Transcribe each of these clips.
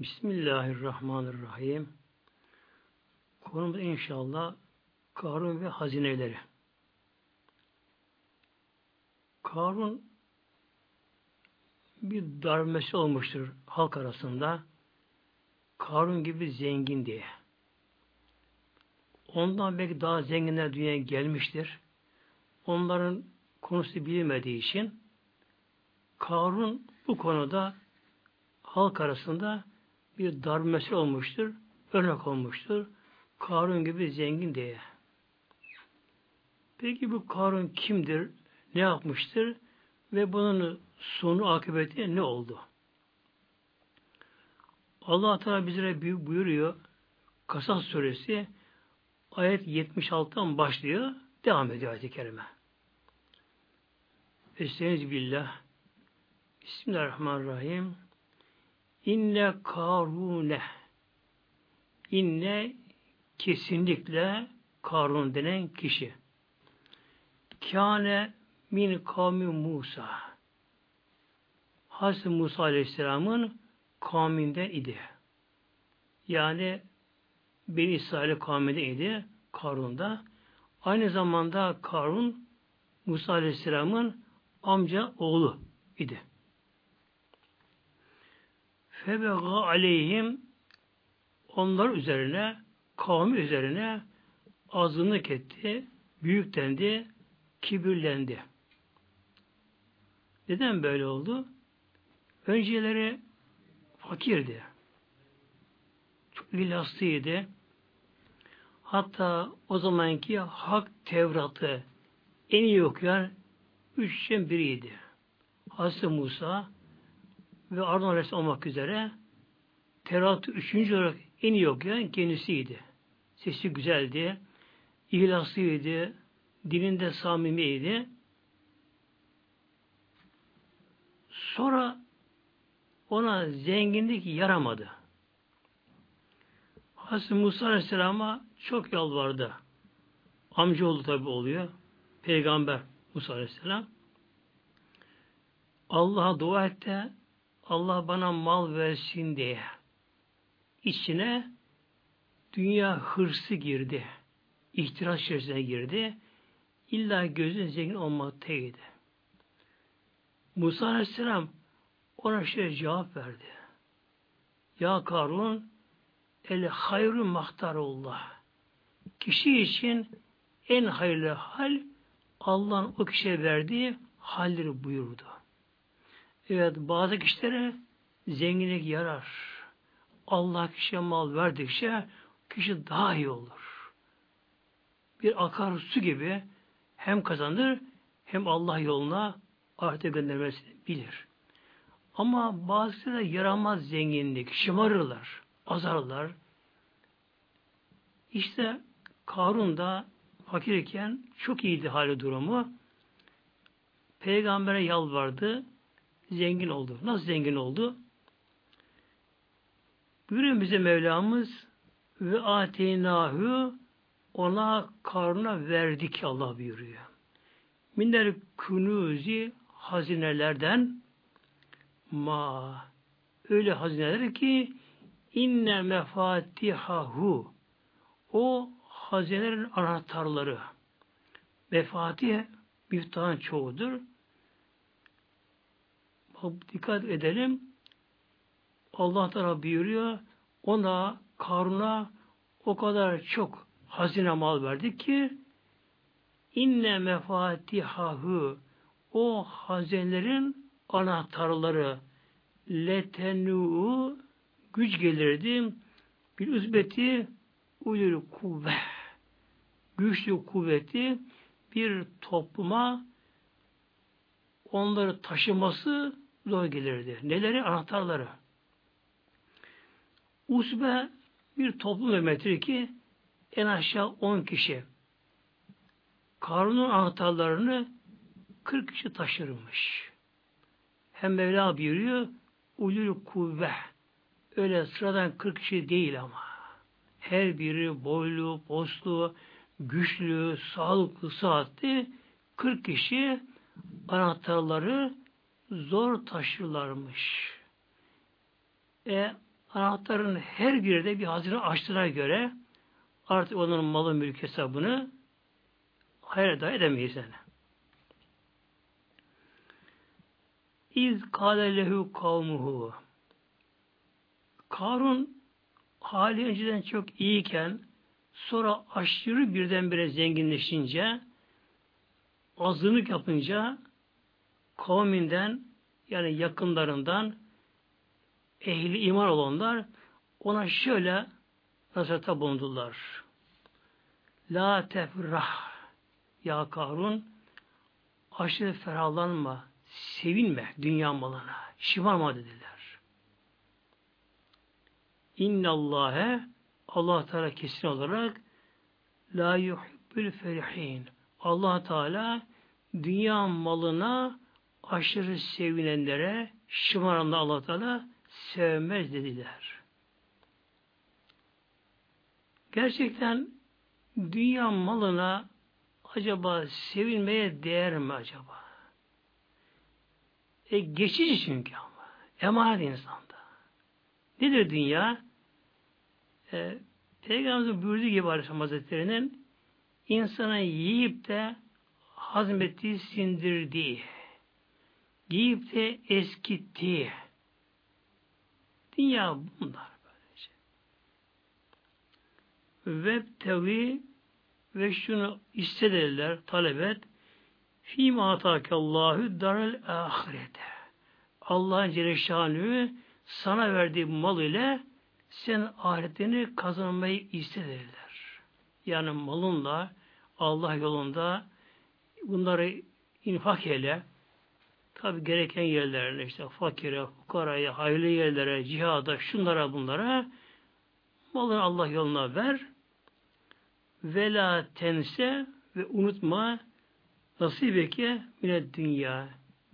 Bismillahirrahmanirrahim. Konumuz inşallah Karun ve hazineleri. Karun bir darmesi olmuştur halk arasında. Karun gibi zengin diye. Ondan belki daha zenginler dünyaya gelmiştir. Onların konusu bilinmediği için Karun bu konuda halk arasında bir darbe olmuştur, örnek olmuştur. Karun gibi zengin diye. Peki bu Karun kimdir? Ne yapmıştır? Ve bunun sonu akıbeti ne oldu? Allah Teala bizlere buyuruyor. Kasas suresi ayet 76'dan başlıyor. Devam ediyor ayet-i kerime. Estaizu billah. Bismillahirrahmanirrahim. İnne karune İnne kesinlikle Karun denen kişi. Kâne min kavmi Musa. Hazreti Musa Aleyhisselam'ın kavminde idi. Yani Beni İsrail kavminde idi Karun'da. Aynı zamanda Karun Musa Aleyhisselam'ın amca oğlu idi. Febega aleyhim onlar üzerine kavmi üzerine azınlık etti, büyüklendi, kibirlendi. Neden böyle oldu? Önceleri fakirdi. Çok ilaslıydı. Hatta o zamanki hak Tevrat'ı en iyi okuyan üç kişiden biriydi. Hazreti Musa ve Ardan Aleyhisselam olmak üzere Tevrat'ı üçüncü olarak en iyi okuyan kendisiydi. Sesi güzeldi, ihlaslıydı, dilinde samimiydi. Sonra ona zenginlik yaramadı. Hazreti Musa Aleyhisselam'a çok yalvardı. Amcaoğlu tabi oluyor. Peygamber Musa Aleyhisselam. Allah'a dua et de Allah bana mal versin diye. İçine dünya hırsı girdi. İhtiras içerisine girdi. İlla gözün zengin olmaktaydı. Musa Aleyhisselam ona şöyle cevap verdi. Ya Karun el hayru mahtarullah. Kişi için en hayırlı hal Allah'ın o kişiye verdiği halleri buyurdu. Evet bazı kişilere zenginlik yarar. Allah kişiye mal verdikçe kişi daha iyi olur. Bir akar su gibi hem kazanır hem Allah yoluna ahirete göndermesini bilir. Ama bazıları yaramaz zenginlik, şımarırlar, azarlar. İşte Karun da fakirken çok iyiydi hali durumu. Peygamber'e yalvardı zengin oldu. Nasıl zengin oldu? Buyuruyor bize Mevlamız ve ateynahu ona karnına verdik Allah buyuruyor. Minler kunuzi hazinelerden ma öyle hazineler ki inne mefatihahu o hazinelerin anahtarları mefatih miftahın çoğudur dikkat edelim. Allah Teala buyuruyor. Ona, Karun'a o kadar çok hazine mal verdik ki inne mefatihahu o hazinelerin anahtarları letenu güç gelirdi bir üzbeti uyur kuvve güçlü kuvveti bir topluma onları taşıması zor gelirdi. Neleri? Anahtarları. Usbe bir toplum demektir ki en aşağı 10 kişi. Karun'un anahtarlarını 40 kişi taşırmış. Hem Mevla buyuruyor ulul kuvve. Öyle sıradan 40 kişi değil ama. Her biri boylu, poslu, güçlü, sağlıklı, saatli 40 kişi anahtarları zor taşırlarmış. E, anahtarın her biri de bir hazine açtığına göre artık onun malı mülk hesabını hayal eda edemeyiz yani. İz kâle lehu kavmuhu. Karun hali önceden çok iyiyken sonra aşırı birdenbire zenginleşince azınlık yapınca kavminden yani yakınlarından ehli iman olanlar ona şöyle nasihatta bulundular. La tefrah ya Karun aşırı ferahlanma, sevinme dünya malına, şımarma dediler. İnnallâhe Allah Teala kesin olarak la yuhibbül ferihin. Allah Teala dünya malına aşırı sevinenlere şımaranla Allah Teala sevmez dediler. Gerçekten dünya malına acaba sevilmeye değer mi acaba? E geçici çünkü ama. Emanet insanda. Nedir dünya? E, Peygamberimizin buyurduğu gibi Aleyhisselam Hazretleri'nin insana yiyip de hazmettiği, sindirdiği, giyip de eskittiği, dünya bunlar böylece. Ve tevi ve şunu istediler, talep et. Fîmâ atâkallâhü darel ahirete. Allah'ın Celle sana verdiği mal ile sen ahiretini kazanmayı istediler. Yani malınla Allah yolunda bunları infak eyle. Tabi gereken yerlerine işte fakire, fukaraya, hayırlı yerlere, cihada, şunlara bunlara malını Allah yoluna ver. Vela tense ve unutma nasibeke mine dünya.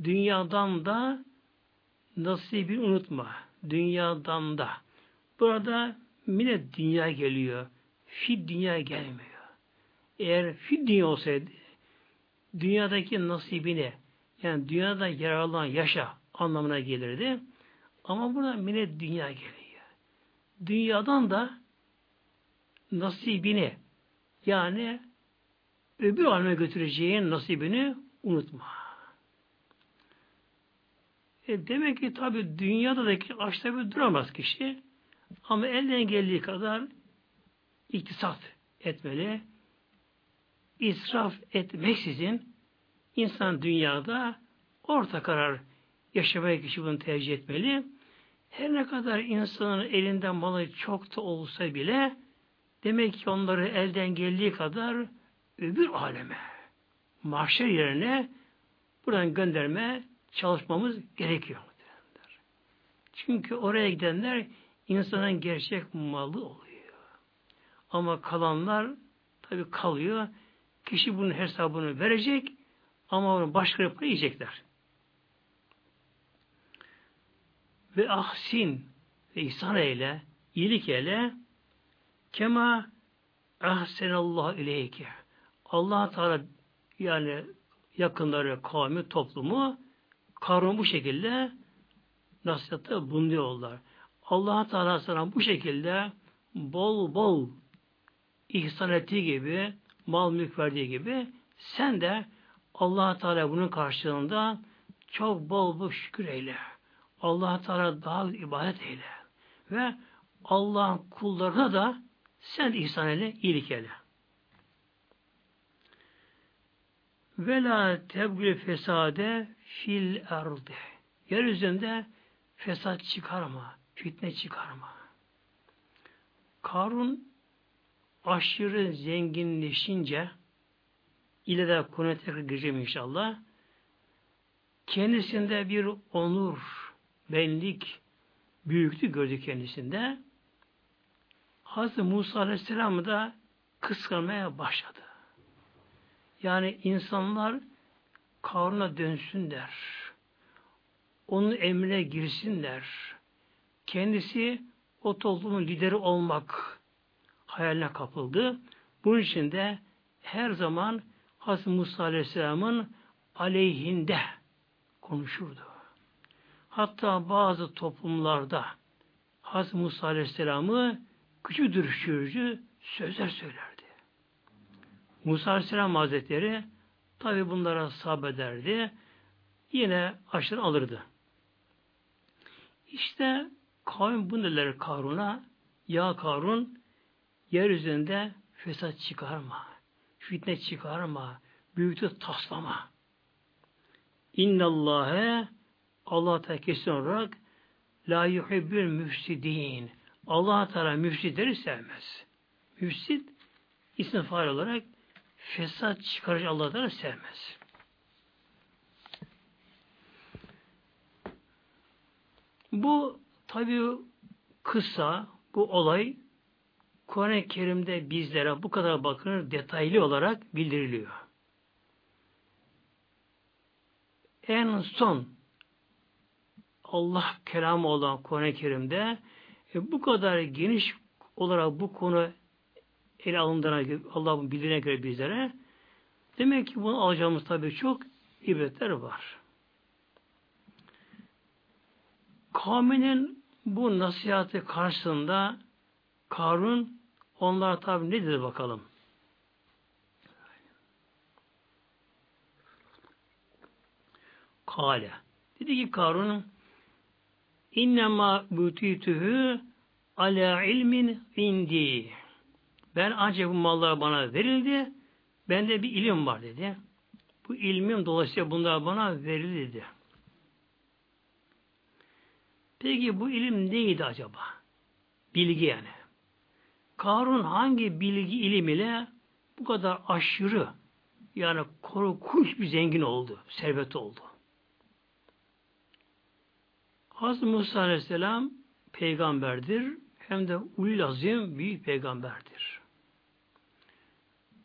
Dünyadan da nasibi unutma. Dünyadan da. Burada mine dünya geliyor. Fi dünya gelmiyor. Eğer fi dünya olsaydı dünyadaki nasibini yani dünyada yararlanan yaşa anlamına gelirdi. Ama burada mine dünya geliyor. Dünyadan da nasibini yani öbür aleme götüreceğin nasibini unutma. E demek ki tabi dünyada da açta bir duramaz kişi. Ama elden geldiği kadar iktisat etmeli. İsraf etmeksizin insan dünyada orta karar yaşamaya kişi bunu tercih etmeli. Her ne kadar insanın elinde malı çok da olsa bile demek ki onları elden geldiği kadar öbür aleme, mahşer yerine buradan gönderme çalışmamız gerekiyor. Çünkü oraya gidenler insanın gerçek malı oluyor. Ama kalanlar tabi kalıyor. Kişi bunun hesabını verecek ama başka yiyecekler. Ve ahsin ve ihsan eyle, iyilik eyle kema ahsenallahu ileyke. Allah Teala yani yakınları, kavmi, toplumu Karun bu şekilde nasihatte bulunuyorlar. Allah Teala sana bu şekilde bol bol ihsan ettiği gibi, mal mülk verdiği gibi sen de Allah Teala bunun karşılığında çok bol bol şükür eyle. Allah Teala daha ibadet eyle. Ve Allah'ın kullarına da sen ihsan eyle, iyilik eyle. Ve la tebgül fesade fil erdi. Yeryüzünde fesat çıkarma, fitne çıkarma. Karun aşırı zenginleşince ile de konuya tekrar gireceğim inşallah. Kendisinde bir onur, benlik, büyüklük gördü kendisinde. Hazreti Musa Aleyhisselam'ı da kıskanmaya başladı. Yani insanlar Karun'a dönsünler. Onun emrine girsinler. Kendisi o toplumun lideri olmak hayaline kapıldı. Bunun için de her zaman Hazreti Musa Aleyhisselam'ın aleyhinde konuşurdu. Hatta bazı toplumlarda Hazreti Musa Aleyhisselam'ı küçük düşürücü sözler söylerdi. Musa Aleyhisselam Hazretleri tabi bunlara sabrederdi. Yine aşırı alırdı. İşte kavim bu neler Karun'a? Ya Karun yeryüzünde fesat çıkarma, fitne çıkarma, büyüklük taslama. İnnallâhe Allah Teala kesin olarak la yuhibbül müfsidin. Allah Teala müfsidleri sevmez. Müfsid isim faal olarak fesat çıkarıcı Allah Teala sevmez. Bu tabi kısa, bu olay Kur'an-ı Kerim'de bizlere bu kadar bakılır detaylı olarak bildiriliyor. En son Allah kelamı olan Kur'an-ı Kerim'de e, bu kadar geniş olarak bu konu ele alındığına göre, Allah'ın bildiğine göre bizlere demek ki bunu alacağımız tabii çok ibretler var. Kavminin bu nasihatı karşısında Karun onlar tabi ne dedi bakalım. Kale. Dedi ki Karun İnnemâ bütütühü ala ilmin indi. Ben ancak bu mallar bana verildi. Bende bir ilim var dedi. Bu ilmim dolayısıyla bunlar bana verildi dedi. Peki bu ilim neydi acaba? Bilgi yani. Karun hangi bilgi ilim ile bu kadar aşırı yani korkunç bir zengin oldu, servet oldu. Hazreti Musa Aleyhisselam peygamberdir. Hem de ulul azim büyük peygamberdir.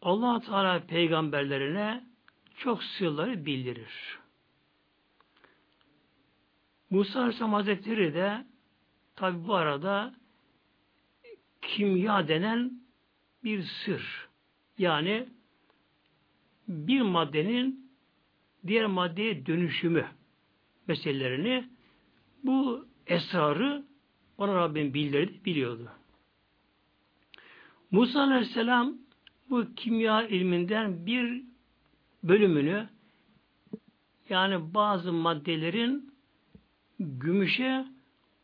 allah Teala peygamberlerine çok sırları bildirir. Musa Aleyhisselam Hazretleri de tabi bu arada kimya denen bir sır. Yani bir maddenin diğer maddeye dönüşümü meselelerini bu esrarı ona Rabbim bildirdi, biliyordu. Musa Aleyhisselam bu kimya ilminden bir bölümünü yani bazı maddelerin gümüşe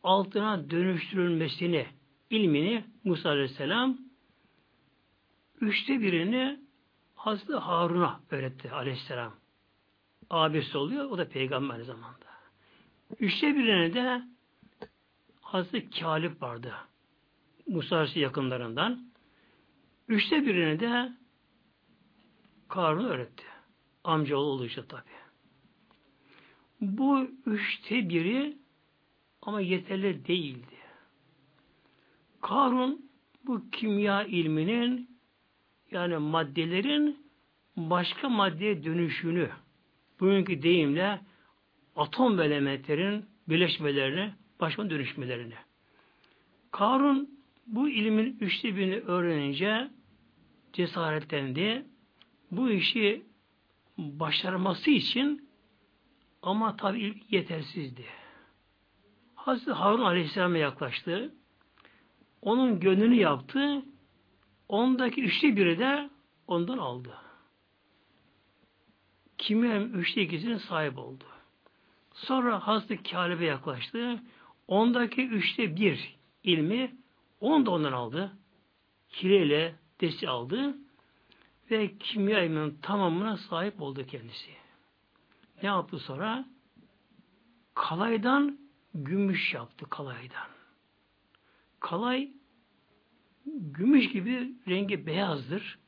altına dönüştürülmesini ilmini Musa Aleyhisselam üçte birini Hazreti Harun'a öğretti Aleyhisselam. Abisi oluyor. O da peygamber zamanda. Üçte birini de Hazreti Kalip vardı. Musa yakınlarından. Üçte birini de Karun öğretti. Amcaoğlu olduğu için tabi. Bu üçte biri ama yeterli değildi. Karun bu kimya ilminin yani maddelerin başka maddeye dönüşünü bugünkü deyimle atom elementlerin birleşmelerini, başka dönüşmelerini. Karun bu ilmin üçte birini öğrenince cesaretlendi. Bu işi başarması için ama tabi yetersizdi. Hazreti Harun Aleyhisselam'a yaklaştı. Onun gönlünü yaptı. Ondaki üçte biri de ondan aldı. Kimya üçte ikisinin sahip oldu. Sonra Hazreti Kâlib'e yaklaştı. Ondaki üçte bir ilmi onu da ondan aldı. Kireyle desi aldı ve kimya ilminin tamamına sahip oldu kendisi. Ne yaptı sonra? Kalaydan gümüş yaptı kalaydan. Kalay gümüş gibi rengi beyazdır.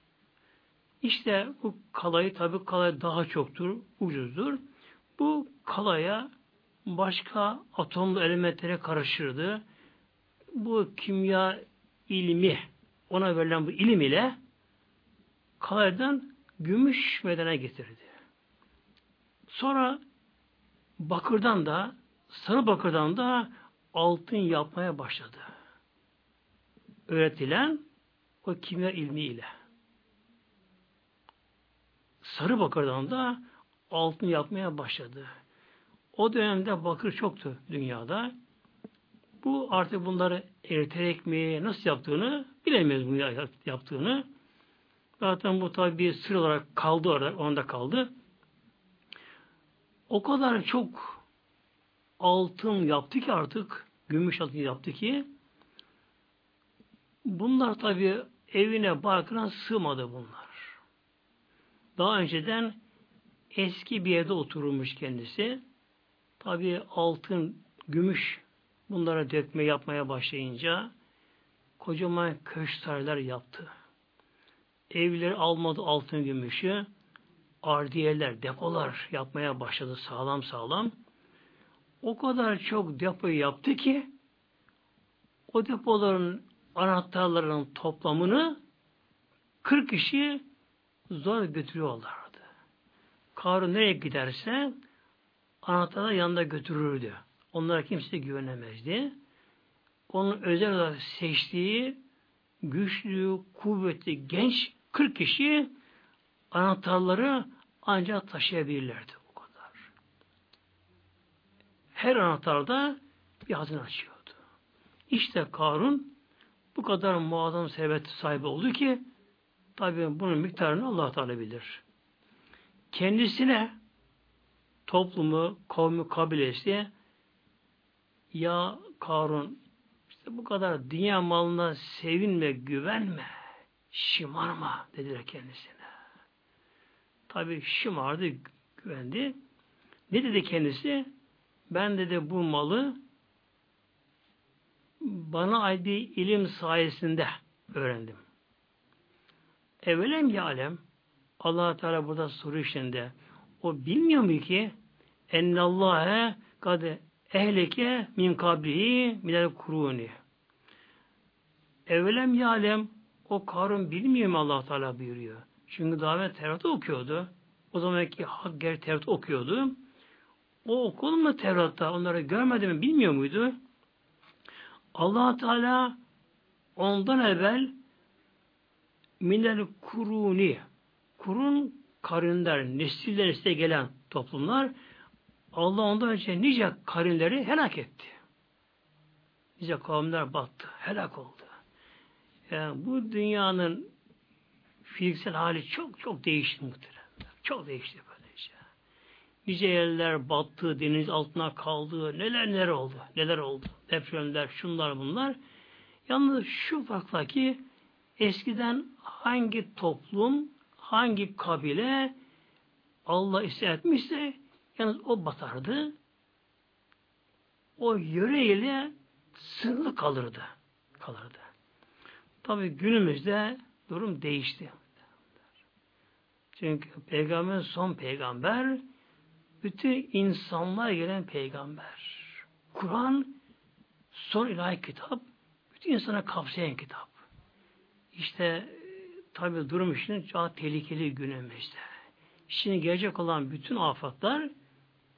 İşte bu kalayı tabi kalay daha çoktur, ucuzdur. Bu kalaya başka atomlu elementlere karışırdı. Bu kimya ilmi, ona verilen bu ilim ile kalaydan gümüş medene getirdi. Sonra bakırdan da sarı bakırdan da altın yapmaya başladı. Öğretilen o kimya ilmiyle. Sarı bakırdan da altın yapmaya başladı. O dönemde bakır çoktu dünyada. Bu artık bunları eriterek mi, nasıl yaptığını bilemiyoruz bunu yaptığını. Zaten bu tabi bir sır olarak kaldı orada, onda kaldı. O kadar çok altın yaptı ki artık, gümüş altın yaptı ki bunlar tabi evine barkına sığmadı bunlar. Daha önceden eski bir evde oturmuş kendisi. Tabi altın, gümüş bunlara dökme yapmaya başlayınca kocaman köşklerler yaptı. Evleri almadı altın gümüşü, ardiyeler, depolar yapmaya başladı sağlam sağlam. O kadar çok depo yaptı ki o depoların anahtarlarının toplamını 40 kişi zor götürüyorlardı. Karun nereye giderse anahtarı yanında götürürdü. Onlara kimse güvenemezdi. Onun özel olarak seçtiği güçlü, kuvvetli, genç 40 kişi anahtarları ancak taşıyabilirlerdi o kadar. Her anahtarda bir hazine açıyordu. İşte Karun bu kadar muazzam servet sahibi oldu ki tabi bunun miktarını Allah Teala bilir. Kendisine toplumu, kavmi, kabilesi ya Karun işte bu kadar dünya malına sevinme, güvenme, şımarma dediler kendisine. Tabi şımardı, güvendi. Ne dedi kendisi? Ben dedi bu malı bana ait bir ilim sayesinde öğrendim. Evvelem ya alem allah Teala burada soru işinde o bilmiyor mu ki ennallâhe kade ehleke min kabrihi minel kuruni evvelem ya alem o Karun bilmiyor mu allah Teala buyuruyor. Çünkü davet Tevrat'ı okuyordu. O zamanki hak ger Tevrat okuyordu. O okul mu Tevrat'ta onları görmedi mi bilmiyor muydu? Allah Teala ondan evvel minel kuruni kurun karinler, nesiller nesile gelen toplumlar Allah ondan önce nice karinleri helak etti. Nice kavimler battı, helak oldu. Yani bu dünyanın fiziksel hali çok çok değişti muhtemelen. Çok değişti. Nice yerler battı, deniz altına kaldı, neler neler oldu, neler oldu. Depremler, şunlar bunlar. Yalnız şu farkla ki eskiden hangi toplum, hangi kabile Allah etmişse yalnız o batardı. O yöreyle sınırlı kalırdı. Kalırdı. Tabi günümüzde durum değişti. Çünkü peygamber son peygamber bütün insanlığa gelen peygamber. Kur'an son ilahi kitap bütün insana kapsayan kitap. İşte tabi durum için çok tehlikeli günümüzde. Şimdi gelecek olan bütün afatlar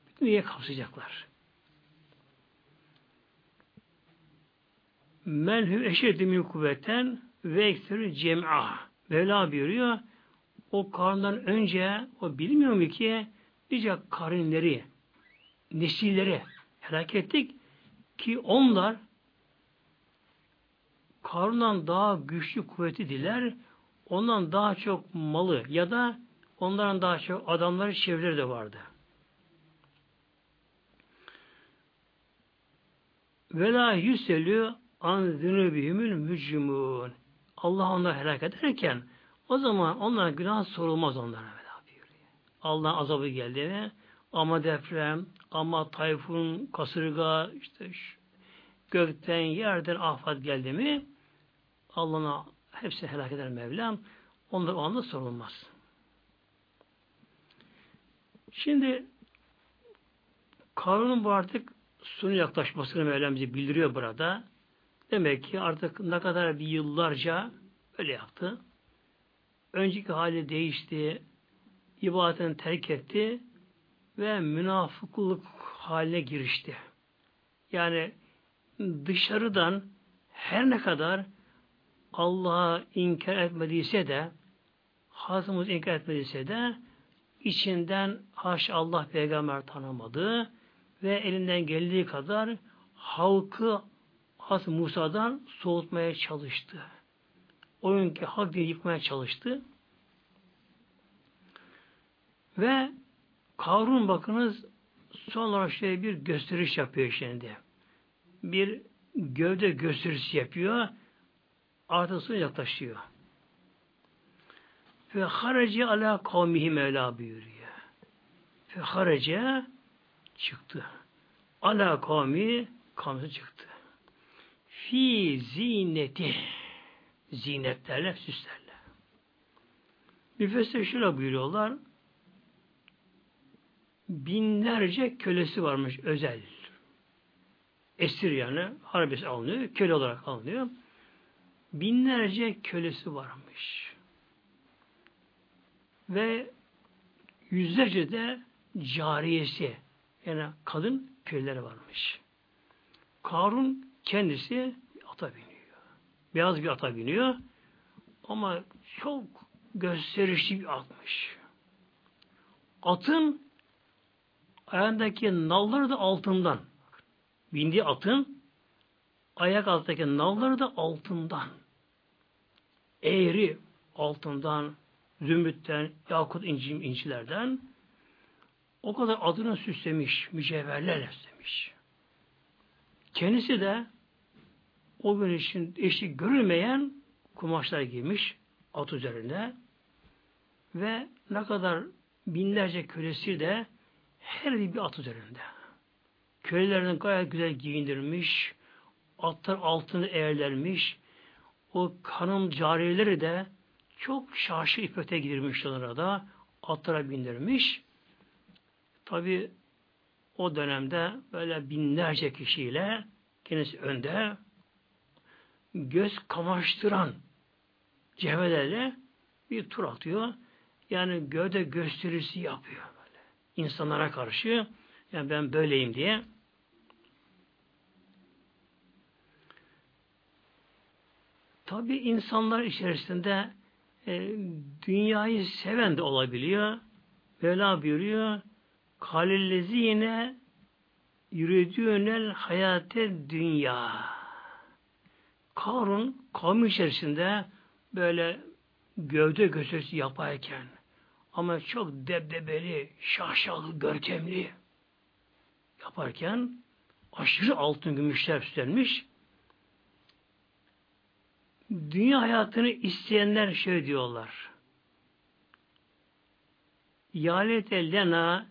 bütün dünyayı kapsayacaklar. Menhü eşeddi min kuvveten ve ekserü cem'a. Mevla buyuruyor. O karından önce o bilmiyor mu ki nice karinleri, nesilleri helak ettik ki onlar Karun'dan daha güçlü kuvveti diler, ondan daha çok malı ya da onların daha çok adamları çevreleri de vardı. Vela yüselü an zünübihimül mücrimun. Allah onları helak ederken o zaman onlara günah sorulmaz onlara. Allah'ın azabı geldi mi ama deprem, ama tayfun, kasırga, işte gökten, yerden afat geldi mi Allah'ına hepsi helak eder Mevlam. Onlar o anda sorulmaz. Şimdi Karun'un bu artık sunu yaklaşmasını Mevlam bize bildiriyor burada. Demek ki artık ne kadar bir yıllarca öyle yaptı. Önceki hali değişti, ibadetini terk etti ve münafıklık haline girişti. Yani dışarıdan her ne kadar Allah'a inkar etmediyse de Hazımız inkar etmediyse de içinden haş Allah peygamber tanımadı ve elinden geldiği kadar halkı Hazreti Musa'dan soğutmaya çalıştı. Oyunki hak diye yıkmaya çalıştı. Ve Karun bakınız son olarak şöyle bir gösteriş yapıyor şimdi. Bir gövde gösterisi yapıyor. Artısına yaklaşıyor. Ve harece ala kavmihi Mevla buyuruyor. Ve harece çıktı. Ala kavmi kavmi çıktı. Fi zineti zinetlerle, süslerle. Müfessir şöyle buyuruyorlar. Binlerce kölesi varmış özel. Esir yani harbesi alınıyor, köle olarak alınıyor. Binlerce kölesi varmış. Ve yüzlerce de cariyesi yani kadın köleleri varmış. Karun kendisi ata biniyor. Beyaz bir ata biniyor. Ama çok gösterişli bir atmış. Atın ayağındaki nalları da altından. Bindiği atın ayak alttaki nalları da altından. Eğri altından, zümrütten, yakut inci, incilerden o kadar adını süslemiş, mücevherlerle süslemiş. Kendisi de o gün için eşi görülmeyen kumaşlar giymiş at üzerinde ve ne kadar binlerce kölesi de her bir at üzerinde. Kölelerini gayet güzel giyindirmiş, atlar altını eğerlenmiş, o kanım cariyeleri de çok şaşı ipete girmiş onlara da atlara bindirmiş. Tabi o dönemde böyle binlerce kişiyle kendisi önde göz kamaştıran cevherlerle bir tur atıyor. Yani gövde gösterisi yapıyor. İnsanlara karşı yani ben böyleyim diye. Tabi insanlar içerisinde e, dünyayı seven de olabiliyor. Mevla buyuruyor. Kalillezine yürüdüğünel hayate dünya. Karun kavmi içerisinde böyle gövde gösterisi yaparken ama çok debdebeli, şaşalı, görkemli yaparken aşırı altın gümüşler üstlenmiş. Dünya hayatını isteyenler şey diyorlar. Yalete lena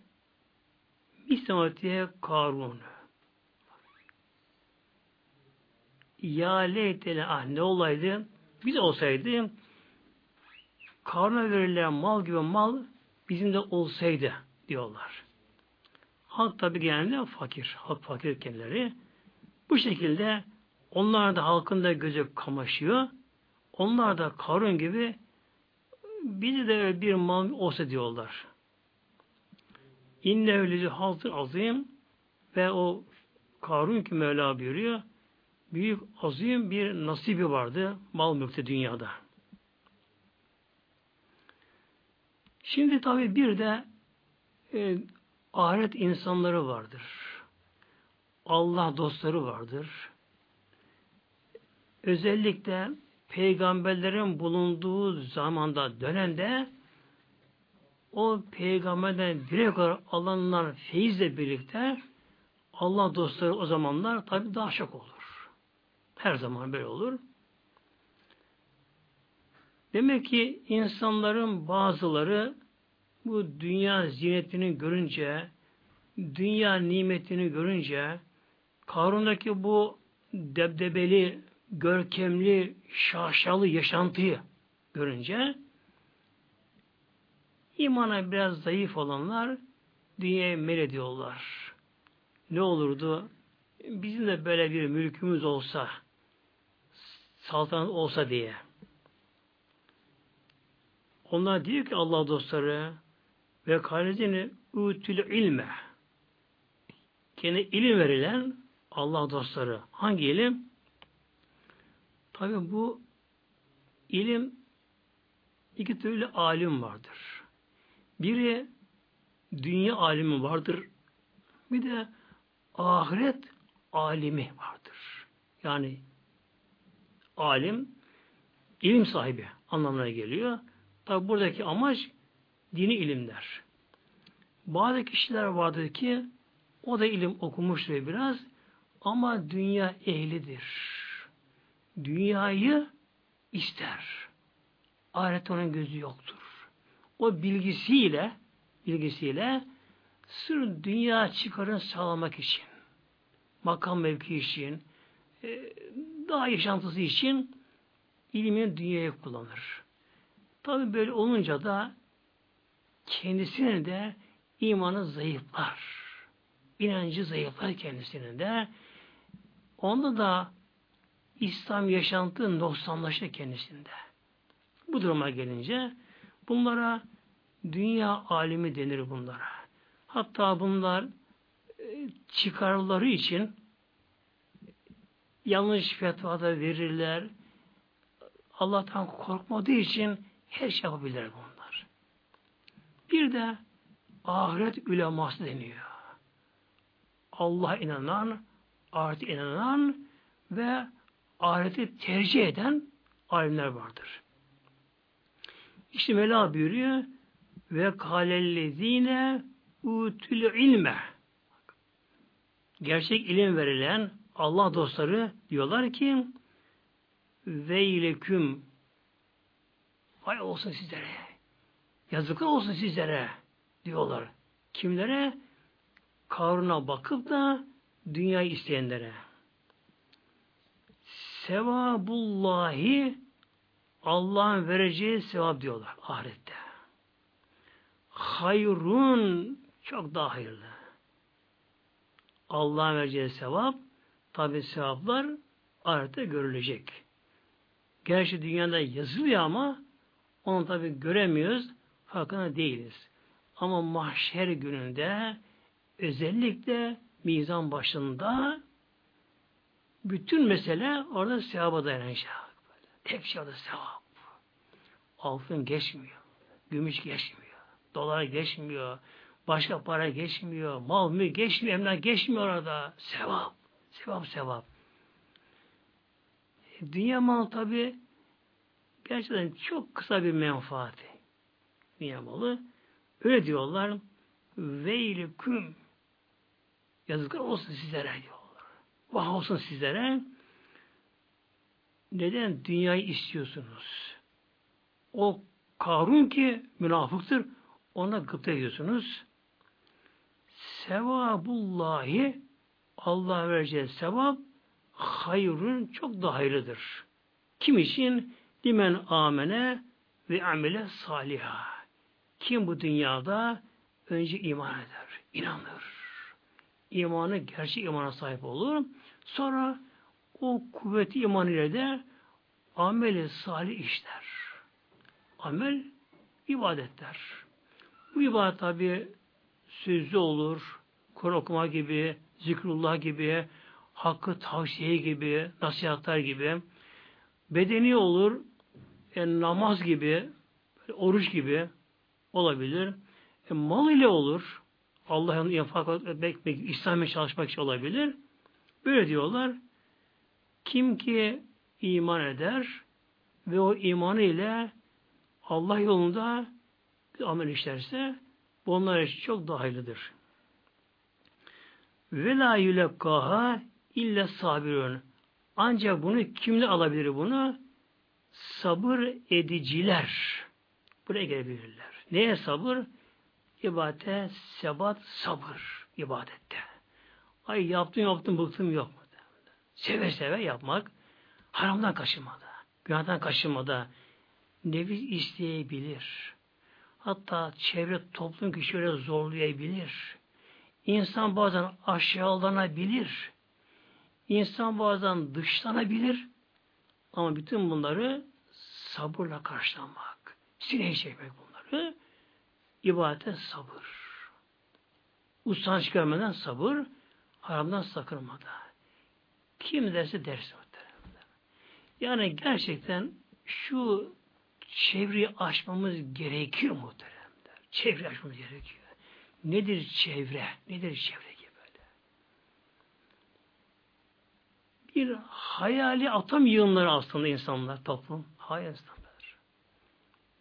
mismatiye karun. Ya leytele ah ne olaydı? Biz olsaydı karnına verilen mal gibi mal bizim de olsaydı diyorlar. Halk tabi genelde fakir. Halk fakir kendileri. Bu şekilde onlar da halkın da gözü kamaşıyor. Onlar da karun gibi bizi de bir mal olsa diyorlar. İnne öylezi halkın azim ve o Karun ki Mevla buyuruyor büyük azim bir nasibi vardı mal mülkte dünyada. Şimdi tabi bir de e, ahiret insanları vardır. Allah dostları vardır. Özellikle peygamberlerin bulunduğu zamanda dönemde o peygamberden direkt olarak alınan feyizle birlikte Allah dostları o zamanlar tabi daha çok olur. Her zaman böyle olur. Demek ki insanların bazıları bu dünya zinetini görünce, dünya nimetini görünce, Karun'daki bu debdebeli, görkemli, şaşalı yaşantıyı görünce imana biraz zayıf olanlar dünyaya mel ediyorlar. Ne olurdu? Bizim de böyle bir mülkümüz olsa, saltanat olsa diye. Onlar diyor ki Allah dostları ve kalezini ütül ilme kendi ilim verilen Allah dostları. Hangi ilim? Tabi bu ilim iki türlü alim vardır. Biri dünya alimi vardır. Bir de ahiret alimi vardır. Yani alim ilim sahibi anlamına geliyor. Tabi buradaki amaç dini ilimler. Bazı kişiler vardır ki o da ilim okumuştur biraz ama dünya ehlidir. Dünyayı ister. Ahiret onun gözü yoktur. O bilgisiyle bilgisiyle sırf dünya çıkarını sağlamak için makam mevki için e, daha yaşantısı için ilmini dünyaya kullanır. Tabi böyle olunca da kendisinin de imanı zayıflar. İnancı zayıflar kendisinin de. Onda da İslam yaşantı noksanlaşır kendisinde. Bu duruma gelince bunlara dünya alimi denir bunlara. Hatta bunlar e, çıkarları için yanlış fetva da verirler. Allah'tan korkmadığı için her şey yapabilirler bunlar. Bir de ahiret üleması deniyor. Allah inanan, ahirete inanan ve ahireti tercih eden alimler vardır. İşte Mela buyuruyor ve kalellezine utül ilme gerçek ilim verilen Allah dostları diyorlar ki veyleküm vay olsun sizlere yazıklar olsun sizlere diyorlar. Kimlere? Karuna bakıp da dünyayı isteyenlere. Sevabullahi Allah'ın vereceği sevap diyorlar ahirette. Hayrun çok daha hayırlı. Allah'ın vereceği sevap tabi sevaplar ahirette görülecek. Gerçi dünyada yazılıyor ama onu tabi göremiyoruz, farkında değiliz. Ama mahşer gününde özellikle mizan başında bütün mesele orada sevaba dayanacak. Tek şey orada sevap. Altın geçmiyor. Gümüş geçmiyor. Dolar geçmiyor. Başka para geçmiyor. Mal mı geçmiyor. Emlak geçmiyor orada. Sevap. Sevap sevap. Dünya malı tabi gerçekten çok kısa bir menfaati. Dünya malı. Öyle diyorlar. Veylüküm yazıklar olsun sizlere diyorlar. Vah olsun sizlere. Neden dünyayı istiyorsunuz? O Karun ki münafıktır. Ona gıpta ediyorsunuz. Sevabullahi Allah vereceği sevap hayrun çok daha hayırlıdır. Kim için? Dimen amene ve amele salihah. Kim bu dünyada önce iman eder, inanır. İmanı gerçek imana sahip olur. Sonra o kuvveti iman ile de ameli salih işler. Amel ibadetler. Bu ibadet tabi sözlü olur, Kur'an okuma gibi, zikrullah gibi, hakkı tavsiye gibi, nasihatler gibi, bedeni olur, e, namaz gibi, oruç gibi, olabilir. E, mal ile olur. Allah'ın infak etmek, İslam'a çalışmak için olabilir. Böyle diyorlar. Kim ki iman eder ve o imanı ile Allah yolunda amel işlerse bu onlar için çok hayırlıdır. Ve la yulekkaha illa sabirun. Ancak bunu kimle alabilir bunu? Sabır ediciler. Buraya gelebilirler. Neye sabır? İbadete sebat sabır ibadette. Ay yaptım yaptım bıktım yok. Seve seve yapmak haramdan kaçınmada, günahdan kaçınmada nefis isteyebilir. Hatta çevre toplum kişileri zorlayabilir. İnsan bazen aşağılanabilir. İnsan bazen dışlanabilir. Ama bütün bunları sabırla karşılamak, sineye çekmek bunları ibadete sabır. Ustanç görmeden sabır, haramdan sakınmada. Kim derse derse Yani gerçekten şu çevreyi aşmamız gerekiyor muhteremler. Çevre aşmamız gerekiyor. Nedir çevre? Nedir çevre gibi böyle? bir hayali atom yığınları aslında insanlar, toplum. Hayal insanlar.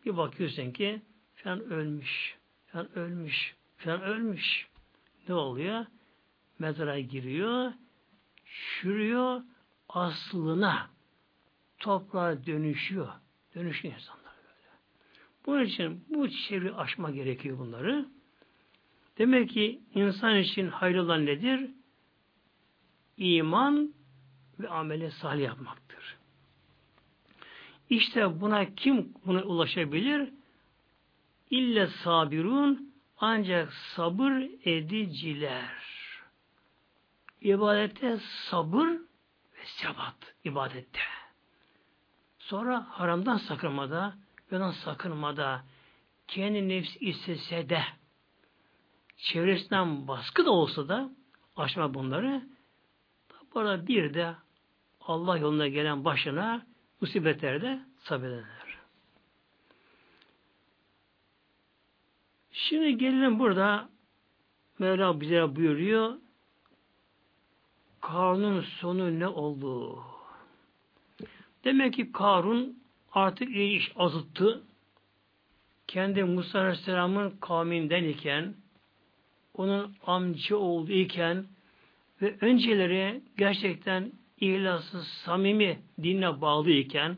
Bir bakıyorsun ki falan ölmüş, falan ölmüş, falan ölmüş. Ne oluyor? Mezara giriyor, çürüyor, aslına toprağa dönüşüyor. Dönüşüyor insanlar böyle. Bunun için bu çevre aşma gerekiyor bunları. Demek ki insan için hayırlı olan nedir? İman ve amele salih yapmaktır. İşte buna kim buna ulaşabilir? İlle sabirun ancak sabır ediciler. İbadette sabır ve sebat ibadette. Sonra haramdan sakınmada, yoldan sakınmada, kendi nefsi istese de, çevresinden baskı da olsa da, aşma bunları, burada bir de Allah yoluna gelen başına musibetlerde sabredenler. Şimdi gelelim burada Mevla bize buyuruyor Karun'un sonu ne oldu? Demek ki Karun artık iş azıttı. Kendi Musa Aleyhisselam'ın kavminden iken onun amca olduğu iken ve önceleri gerçekten ihlasız, samimi dinle bağlı iken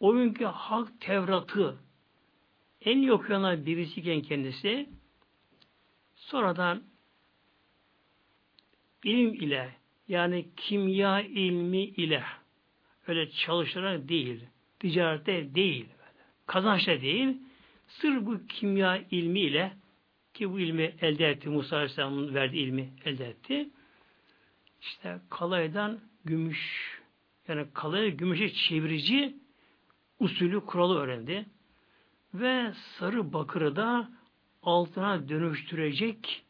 o günkü hak Tevrat'ı en iyi okuyanlar birisiyken kendisi sonradan ilim ile yani kimya ilmi ile öyle çalışarak değil, ticarette değil, kazançta değil, sır bu kimya ilmi ile ki bu ilmi elde etti, Musa Aleyhisselam'ın verdiği ilmi elde etti. İşte kalaydan gümüş, yani kalayı gümüşe çevirici usulü kuralı öğrendi. Ve sarı bakırı da altına dönüştürecek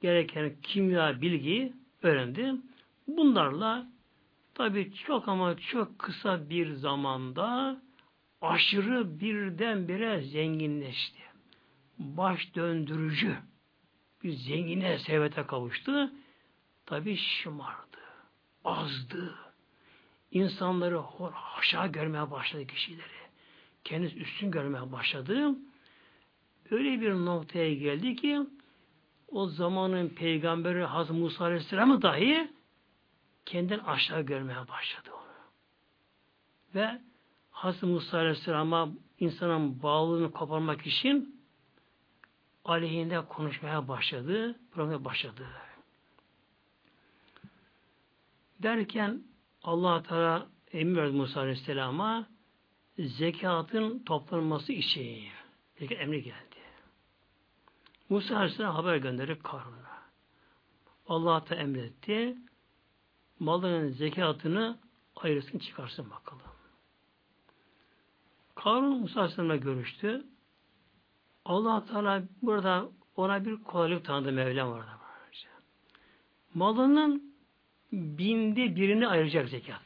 gereken kimya bilgiyi öğrendi. Bunlarla tabi çok ama çok kısa bir zamanda aşırı birdenbire zenginleşti. Baş döndürücü bir zengine sevete kavuştu. Tabi şımardı, azdı. İnsanları hor, aşağı görmeye başladı kişileri. Kendisi üstün görmeye başladı. Öyle bir noktaya geldi ki o zamanın peygamberi Hazreti Musa Aleyhisselam'ı dahi kendinden aşağı görmeye başladı onu. Ve Hazreti Musa Aleyhisselam'a insanın bağlılığını koparmak için aleyhinde konuşmaya başladı, programaya başladı. Derken allah Teala emir verdi Musa Aleyhisselam'a zekatın toplanması için. Peki emri geldi. Musa Aleyhisselam haber gönderip Karun'a. Allah da emretti. Malının zekatını ayırsın çıkarsın bakalım. Karun Musa Aleyhisselam'la görüştü. allah Teala burada ona bir kolaylık tanıdı Mevlam orada. Malının binde birini ayıracak zekat.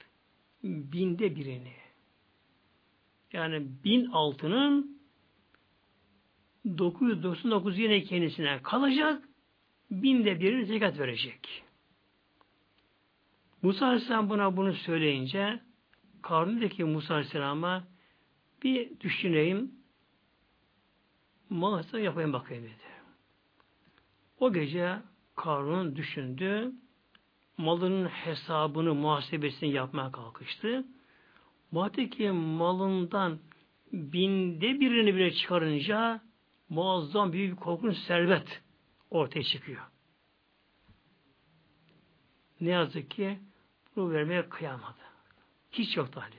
Binde birini. Yani bin altının 999 yine kendisine kalacak. Binde birini zekat verecek. Musa Aleyhisselam buna bunu söyleyince Karun dedi ki Musa Aleyhisselam'a bir düşüneyim mağazada yapayım bakayım dedi. O gece Karun düşündü malının hesabını, muhasebesini yapmaya kalkıştı. Baktı ki malından binde birini bile çıkarınca muazzam büyük bir korkunç servet ortaya çıkıyor. Ne yazık ki bunu vermeye kıyamadı. Hiç yoktu hali.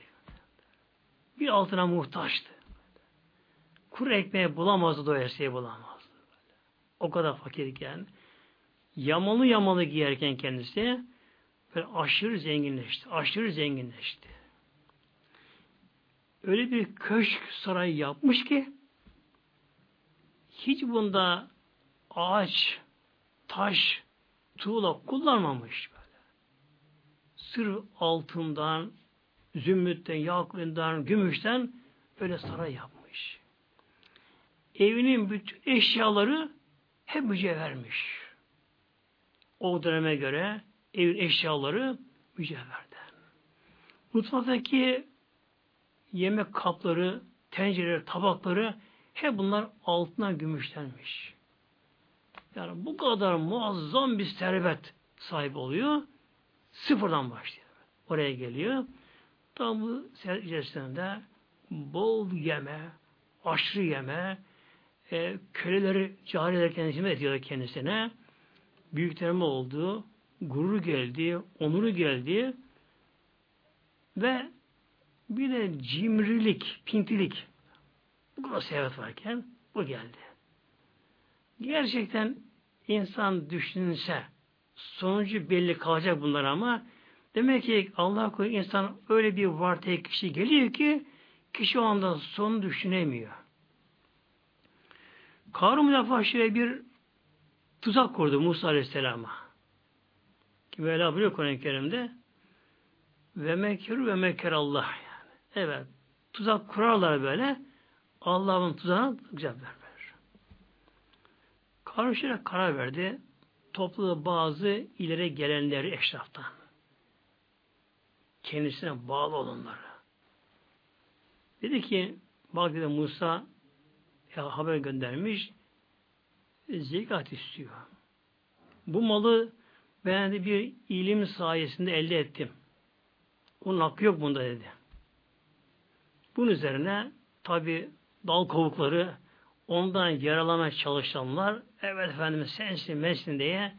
Bir altına muhtaçtı. Kuru ekmeği bulamazdı doyasıya bulamazdı. O kadar fakirken yamalı yamalı giyerken kendisi böyle aşırı zenginleşti. Aşırı zenginleşti. Öyle bir köşk sarayı yapmış ki hiç bunda ağaç, taş, tuğla kullanmamış böyle. Sır altından, zümrütten, yakutinden, gümüşten öyle saray yapmış. Evinin bütün eşyaları hep mücevhermiş. O döneme göre evin eşyaları mücevherden. Mutfaktaki yemek kapları, tencereleri, tabakları hep bunlar altından gümüşlenmiş. Yani bu kadar muazzam bir servet sahip oluyor. Sıfırdan başlıyor. Oraya geliyor. Tam bu servet içerisinde bol yeme, aşırı yeme, e, köleleri, cariyeler kendisine ediyorlar kendisine. Büyüklerime oldu, gurur geldi, onuru geldi ve bir de cimrilik, pintilik bu kadar servet varken bu geldi. Gerçekten insan düşünse sonucu belli kalacak bunlar ama demek ki Allah koruyor insan öyle bir vartaya kişi geliyor ki kişi o anda son düşünemiyor. Karun şöyle bir tuzak kurdu Musa Aleyhisselam'a. Ki böyle buyuruyor Kur'an-ı Kerim'de ve mekir ve meker Allah. Evet. Tuzak kurarlar böyle. Allah'ın tuzağına verir. Karun şöyle karar verdi. Topladı bazı ileri gelenleri eşraftan. Kendisine bağlı olanları. Dedi ki bak dedi Musa ya haber göndermiş zekat istiyor. Bu malı ben de bir ilim sayesinde elde ettim. Onun hakkı yok bunda dedi. Bunun üzerine tabi dal kovukları ondan yaralamaya çalışanlar evet efendim sensin mensin diye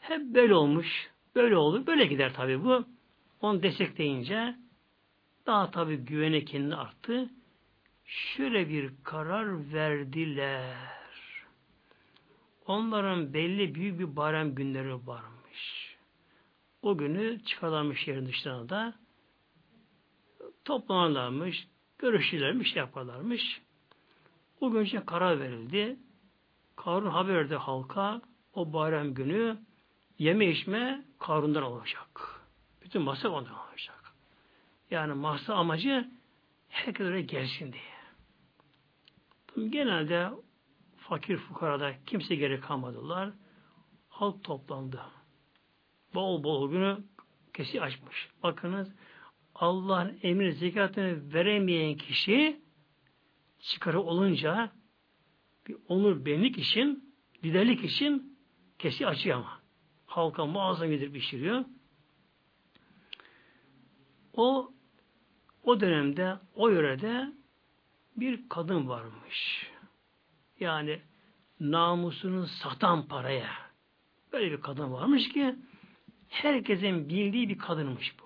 hep böyle olmuş. Böyle olur. Böyle gider tabi bu. Onu destekleyince daha tabi güvene kendine arttı. Şöyle bir karar verdiler. Onların belli büyük bir bayram günleri varmış. O günü çıkarlarmış yerin dışına da toplanırlarmış, görüşürlermiş, şey yaparlarmış. O gün için karar verildi. Karun haber halka o bayram günü yeme içme Karun'dan olacak. Bütün masa ondan olacak. Yani masa amacı herkes oraya gelsin diye. Genelde fakir fukarada kimse geri kalmadılar. Halk toplandı. Bol bol günü kesi açmış. Bakınız Allah'ın emri zekatını veremeyen kişi çıkarı olunca bir onur benlik için, liderlik için kesi açıyor ama. Halka muazzam yedir pişiriyor. O o dönemde, o yörede bir kadın varmış. Yani namusunu satan paraya. Böyle bir kadın varmış ki herkesin bildiği bir kadınmış bu.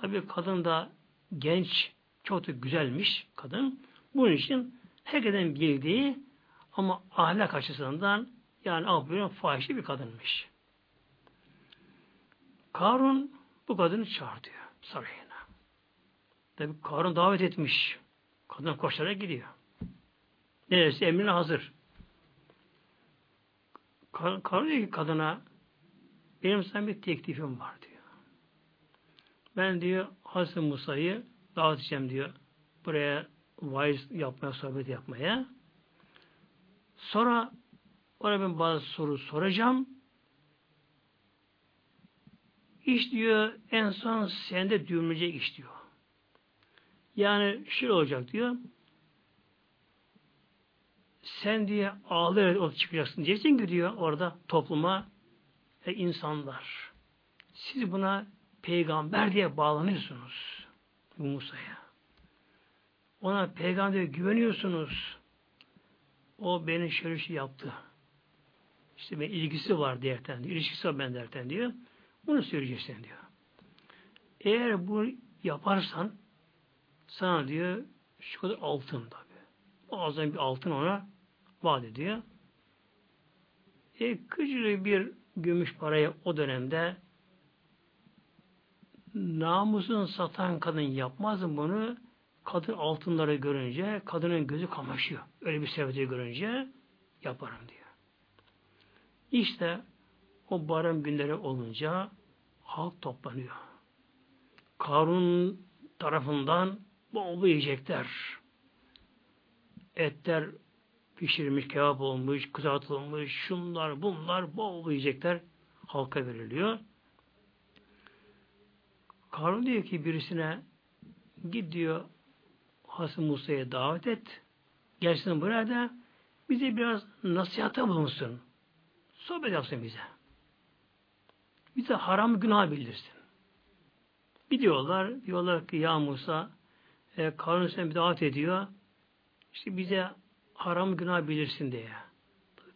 Tabi kadın da genç, çok da güzelmiş kadın. Bunun için herkesin bildiği ama ahlak açısından yani abiyon fahişli bir kadınmış. Karun bu kadını çağırıyor sarayına. Tabi Karun davet etmiş. Kadın koşarak gidiyor. Neresi emrine hazır. Karun diyor ki kadına benim sana bir teklifim var. Ben diyor Hazreti Musa'yı edeceğim diyor. Buraya vaiz yapmaya, sohbet yapmaya. Sonra ona ben bazı soru soracağım. İş diyor en son sende düğümleyecek iş diyor. Yani şöyle olacak diyor. Sen diye ağlayarak çıkacaksın diyeceksin ki diyor orada topluma ve insanlar. Siz buna peygamber diye bağlanıyorsunuz. Musa'ya. Ona peygamber güveniyorsunuz. O beni şöyle şey yaptı. İşte ben ilgisi var derken diyor. İlişkisi var ben derken diyor. Bunu söyleyeceksin diyor. Eğer bu yaparsan sana diyor şu kadar altın tabi. Bazen bir altın ona vaat ediyor. E, küçük bir gümüş parayı o dönemde namusunu satan kadın yapmaz mı bunu? Kadın altınları görünce kadının gözü kamaşıyor. Öyle bir sevdiği görünce yaparım diyor. İşte o bayram günleri olunca halk toplanıyor. Karun tarafından bol yiyecekler. Etler pişirilmiş, kebap olmuş, kızartılmış, şunlar, bunlar bol yiyecekler halka veriliyor. Karun diyor ki birisine git diyor Hasan Musa'ya davet et. Gelsin buraya da bize biraz nasihatta bulunsun. Sohbet yapsın bize. Bize haram günah bildirsin. Gidiyorlar, diyorlar ki ya Musa e, Karun sen bir davet ediyor. İşte bize haram günah bilirsin diye.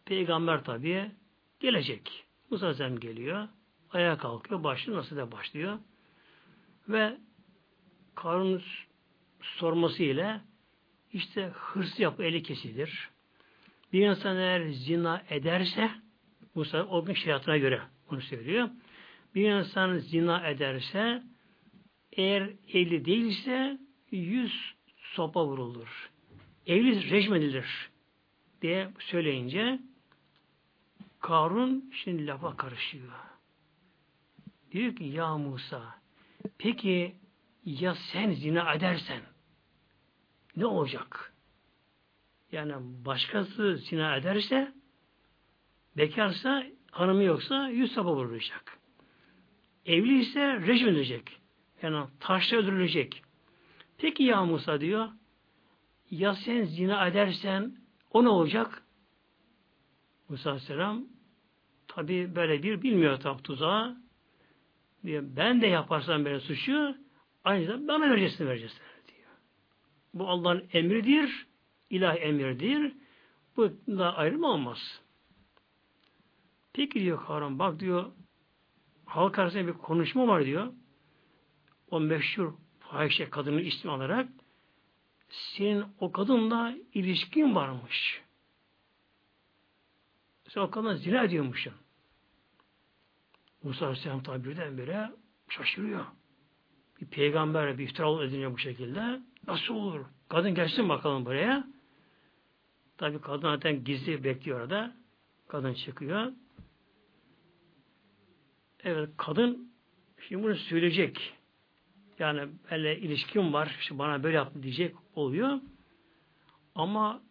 Peygamber tabi gelecek. Musa Aleyhisselam geliyor. Ayağa kalkıyor. Başlıyor. Nasıl da başlıyor. Ve Karun sorması ile işte hırs yapı eli kesilir. Bir insan eğer zina ederse Musa o gün şeriatına göre bunu söylüyor. Bir insan zina ederse eğer evli değilse yüz sopa vurulur. Evli rejim edilir diye söyleyince Karun şimdi lafa karışıyor. Diyor ki ya Musa peki ya sen zina edersen ne olacak? Yani başkası zina ederse bekarsa hanımı yoksa yüz sopa vurulacak. Evli ise rejim edilecek. Yani taşla öldürülecek. Peki ya Musa diyor ya sen zina edersen o ne olacak? Musa Aleyhisselam tabi böyle bir bilmiyor tabi tuzağı. Diyor, ben de yaparsam böyle suçu aynı zamanda bana vereceksin vereceksin diyor. Bu Allah'ın emridir, ilahi emirdir. Bu da ayrım olmaz. Peki diyor Karun bak diyor halk arasında bir konuşma var diyor. O meşhur fahişe kadının ismi alarak senin o kadınla ilişkin varmış. Sen o kadınla zina ediyormuşsun. Musa Aleyhisselam tabi birdenbire şaşırıyor. Bir peygamber bir iftira ediliyor bu şekilde. Nasıl olur? Kadın gelsin bakalım buraya. Tabi kadın zaten gizli bekliyor orada. Kadın çıkıyor. Evet kadın şimdi bunu söyleyecek. Yani böyle ilişkim var, işte bana böyle yaptı diyecek oluyor. Ama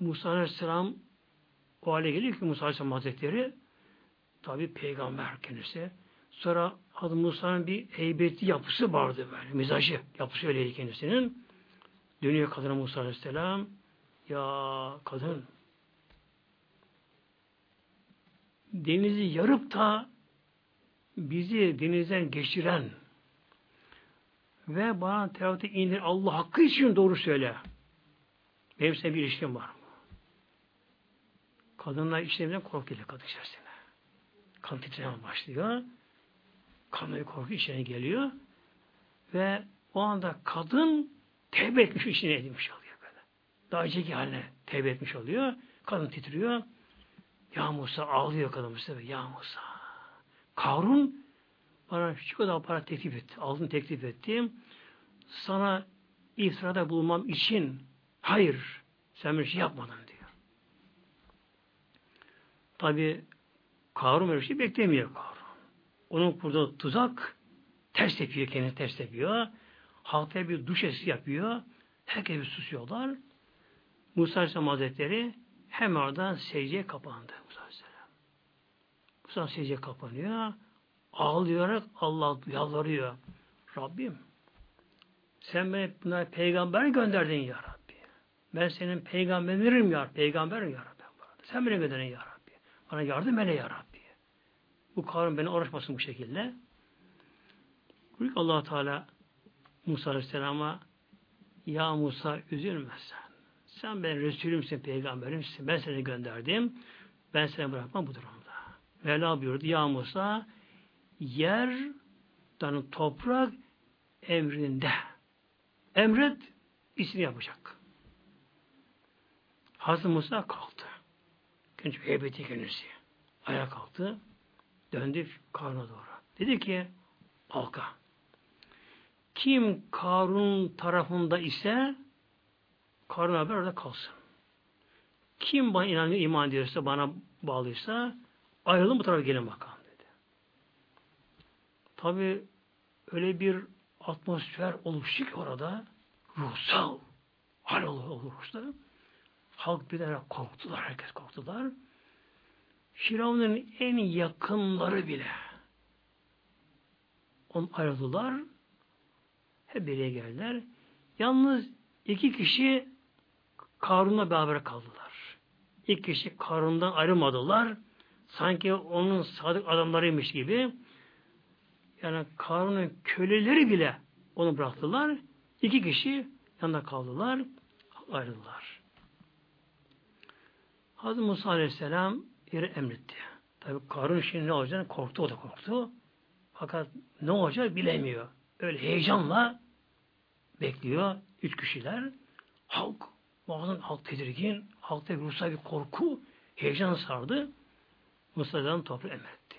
Musa Aleyhisselam o hale geliyor ki Musa Aleyhisselam Hazretleri tabi peygamber kendisi. Sonra Hazreti Musa'nın bir heybetli yapısı vardı böyle. Mizacı yapısı öyleydi kendisinin. Dönüyor kadına Musa Aleyhisselam. Ya kadın denizi yarıp da bizi denizden geçiren ve bana Tevrat'ı indir Allah hakkı için doğru söyle. Benim bir ilişkim var mı? Kadınlar işleminden korkuyor kadın içerisine. Kan titreme başlıyor. Kanı korku içine geliyor. Ve o anda kadın tevbe etmiş içine edilmiş oluyor böyle. Daha önceki haline tevbe etmiş oluyor. Kadın titriyor. Ya Musa ağlıyor kadın Musa. Ya Musa. Karun bana şu kadar para teklif etti. Altın teklif ettim. Sana iftirada bulunmam için hayır sen bir şey yapmadın diyor. Tabi Karun böyle bir şey beklemiyor Karun. Onun kurduğu tuzak ters yapıyor, kendini ters yapıyor. Halkaya bir duş esi yapıyor. Herkes bir susuyorlar. Musa Aleyhisselam Hazretleri hem oradan secdeye kapandı. Musa Aleyhisselam. Musa secdeye kapanıyor. Ağlayarak Allah yalvarıyor. Rabbim sen beni buna peygamber gönderdin ya Rabbi. Ben senin peygamberinim ya Peygamberim ya Rabbi. Sen beni gönderdin ya Rabbi. Bana yardım eyle ya Rabbi. Bu karın beni uğraşmasın bu şekilde. allah Teala Musa Aleyhisselam'a Ya Musa üzülme sen. Sen ben Resulümsün, peygamberimsin. Ben seni gönderdim. Ben seni bırakmam bu durumda. Mevla buyurdu. Ya Musa yer yani toprak emrinde. Emret işini yapacak. Hazreti Musa kalktı. Genç heybeti kendisi. Ayağa kalktı. Döndü karnına doğru. Dedi ki halka kim Karun tarafında ise Karun haber orada kalsın. Kim bana inanıyor, iman ediyorsa, bana bağlıysa ayrılın bu tarafa gelin bakalım dedi. Tabi öyle bir atmosfer oluştu ki orada ruhsal hal oluştu. Halk bir tane korktular, herkes korktular. Firavun'un en yakınları bile On ayrıldılar. Hep bireye geldiler. Yalnız iki kişi Karun'la beraber kaldılar. İlk kişi Karun'dan ayrılmadılar. Sanki onun sadık adamlarıymış gibi. Yani Karun'un köleleri bile onu bıraktılar. İki kişi yanında kaldılar, ayrıldılar. Hazreti Musa Aleyhisselam yeri emretti. Tabi Karun şimdi ne olacağını korktu, o da korktu. Fakat ne olacak bilemiyor. Öyle heyecanla bekliyor üç kişiler. Halk, bazen halk tedirgin, halkta ruhsal bir korku, heyecan sardı. Musa'dan toprağı emretti.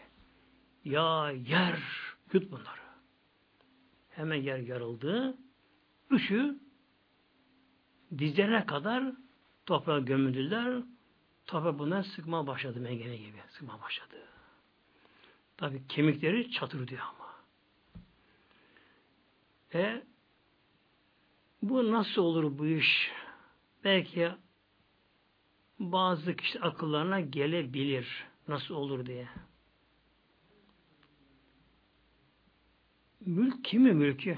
Ya yer, yut bunları. Hemen yer yarıldı. Üçü dizlerine kadar toprağa gömüldüler. Toprak bundan sıkma başladı mengene gibi. Sıkma başladı. Tabi kemikleri çatır diyor ama. E bu nasıl olur bu iş? Belki bazı kişi akıllarına gelebilir. Nasıl olur diye. Mülk kimi mülkü?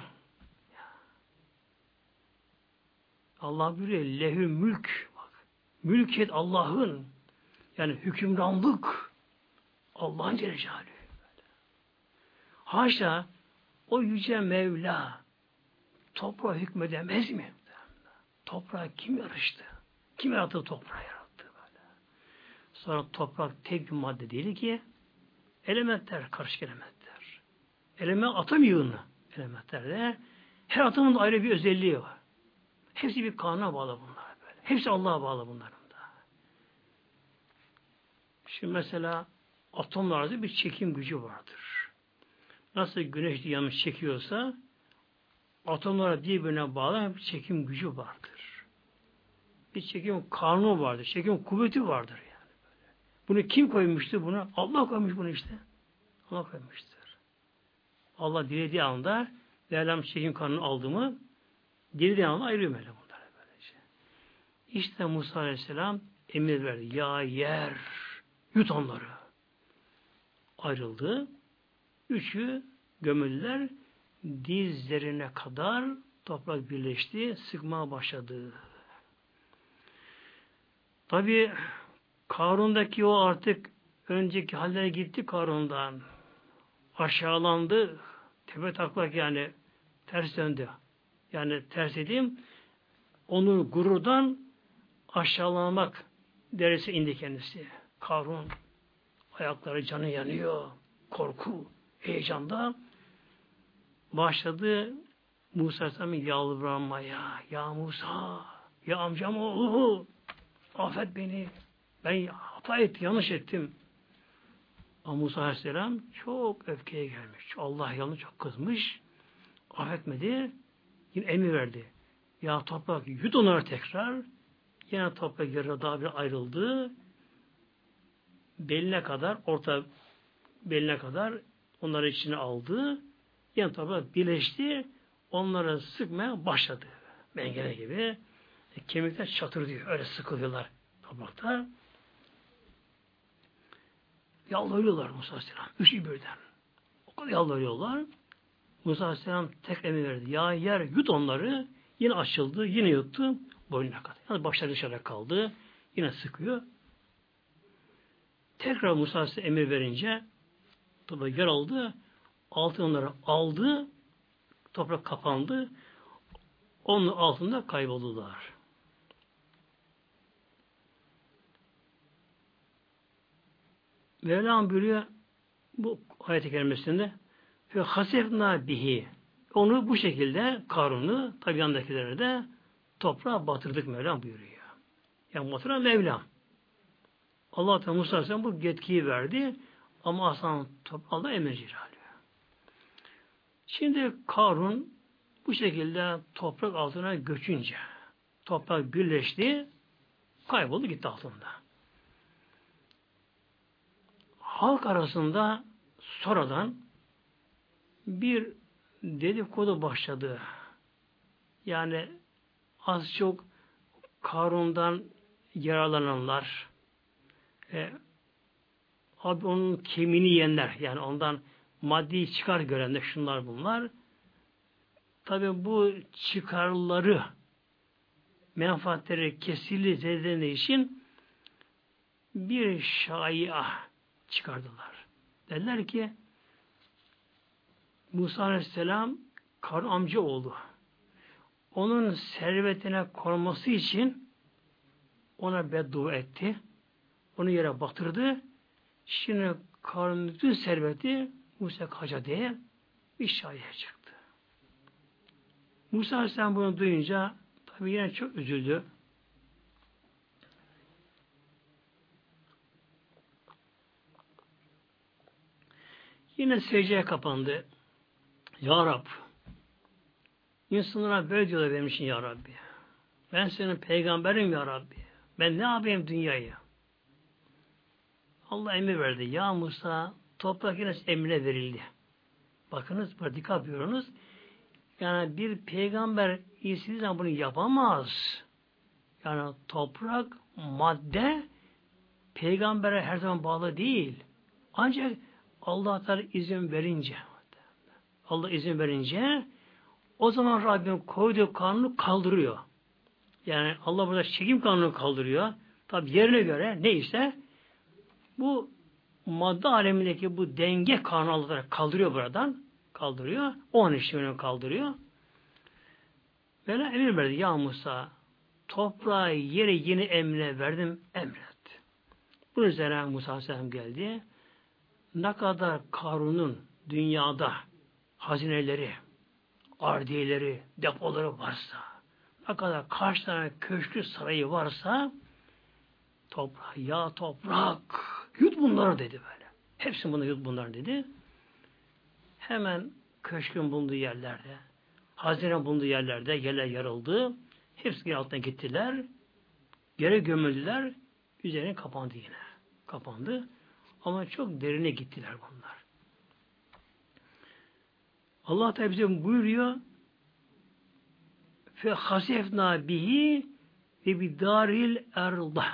Allah buyuruyor lehü mülk. Mülkiyet Allah'ın. Yani hükümranlık Allah'ın Celle Haşa o yüce Mevla toprağa hükmedemez mi? Toprağa kim yarıştı? Kim yarattı toprağı yarattı böyle? Sonra toprak tek bir madde değil ki elementler, karışık elementler. Element atom yığını elementlerde her atomun da ayrı bir özelliği var. Hepsi bir kanuna bağlı bunlar böyle. Hepsi Allah'a bağlı bunların da. Şimdi mesela atomlarda bir çekim gücü vardır. Nasıl güneş yanlış çekiyorsa atomlara birbirine bağlı bir çekim gücü vardır. Bir çekim kanunu vardır. Çekim kuvveti vardır yani. Bunu kim koymuştu bunu? Allah koymuş bunu işte. Allah koymuştur. Allah dilediği anda Mevlam çekim kanunu aldı mı dilediği anda ayırıyor böyle bunları böylece. İşte Musa Aleyhisselam emir verdi. Ya yer yut onları. Ayrıldı. Üçü gömüldüler dizlerine kadar toprak birleşti, sıkmaya başladı. Tabi Karun'daki o artık önceki hallere gitti Karun'dan. Aşağılandı. Tepe taklak yani ters döndü. Yani ters edeyim onu gururdan aşağılamak deresi indi kendisi. Karun ayakları canı yanıyor. Korku, heyecanda başladı Musa Aleyhisselam'ın yalvarmaya. Ya Musa, ya amcam oğlu, affet beni. Ben hata ettim, yanlış ettim. Ama Musa Aleyhisselam çok öfkeye gelmiş. Allah yanına çok kızmış. Affetmedi. Yine emir verdi. Ya toprak yut onları tekrar. Yine toprak yarı daha bir ayrıldı. Beline kadar, orta beline kadar onları içine aldı. Yan toprak birleşti. Onlara sıkmaya başladı. Mengene gibi. E, kemikler çatır diyor. Öyle sıkılıyorlar toprakta. Yalvarıyorlar Musa Aleyhisselam. Üçü birden. O kadar yalvarıyorlar. Musa Aleyhisselam tek emir verdi. Ya yer yut onları. Yine açıldı. Yine yuttu. Boynuna kadar. Yani başları dışarıda kaldı. Yine sıkıyor. Tekrar Musa emir verince tabi yer aldı altınları aldı, toprak kapandı, onun altında kayboldular. Mevlam buyuruyor bu ayet-i kerimesinde ve hasefna bihi onu bu şekilde Karun'u tabi yandakileri de toprağa batırdık Mevlam buyuruyor. Yani batıran Mevlam. Allah Teala Musa bu yetkiyi verdi ama aslan toprağı emir Şimdi Karun bu şekilde toprak altına göçünce toprak birleşti kayboldu gitti altında. Halk arasında sonradan bir dedikodu başladı. Yani az çok Karun'dan yararlananlar, e, abi onun kemini yiyenler, yani ondan maddi çıkar görenler şunlar bunlar. Tabi bu çıkarları menfaatleri kesili zedelendiği için bir şaia çıkardılar. Dediler ki Musa Aleyhisselam Karun amca oğlu. Onun servetine korunması için ona beddua etti. Onu yere batırdı. Şimdi Karun'un bütün serveti Musa Kaca diye bir şair çıktı. Musa Aleyhisselam bunu duyunca tabi yine çok üzüldü. Yine secdeye kapandı. Ya Rab insanlara böyle diyorlar benim için Ya Rabbi. Ben senin peygamberim Ya Rabbi. Ben ne yapayım dünyayı? Allah emir verdi. Ya Musa toprak yine emrine verildi. Bakınız burada dikkat yapıyorsunuz. Yani bir peygamber zaman bunu yapamaz. Yani toprak, madde peygambere her zaman bağlı değil. Ancak Allah Teala izin verince Allah izin verince o zaman Rabbim koyduğu kanunu kaldırıyor. Yani Allah burada çekim kanunu kaldırıyor. Tabi yerine göre neyse bu madde alemindeki bu denge kanunu kaldırıyor buradan. Kaldırıyor. O an işlemini kaldırıyor. Böyle emir verdi. Ya Musa toprağı yere yeni emre verdim. Emret. Bunun üzerine Musa Aleyhisselam geldi. Ne kadar Karun'un dünyada hazineleri, ardiyeleri, depoları varsa, ne kadar kaç tane köşkü sarayı varsa, toprak, ya toprak, yut bunları dedi böyle. Hepsini bunu yut bunları dedi. Hemen köşkün bulunduğu yerlerde, hazine bulunduğu yerlerde yerler yarıldı. Hepsi altına gittiler. Yere gömüldüler. Üzerine kapandı yine. Kapandı. Ama çok derine gittiler bunlar. Allah Teala bize buyuruyor fe hasefna bihi ve bidaril erda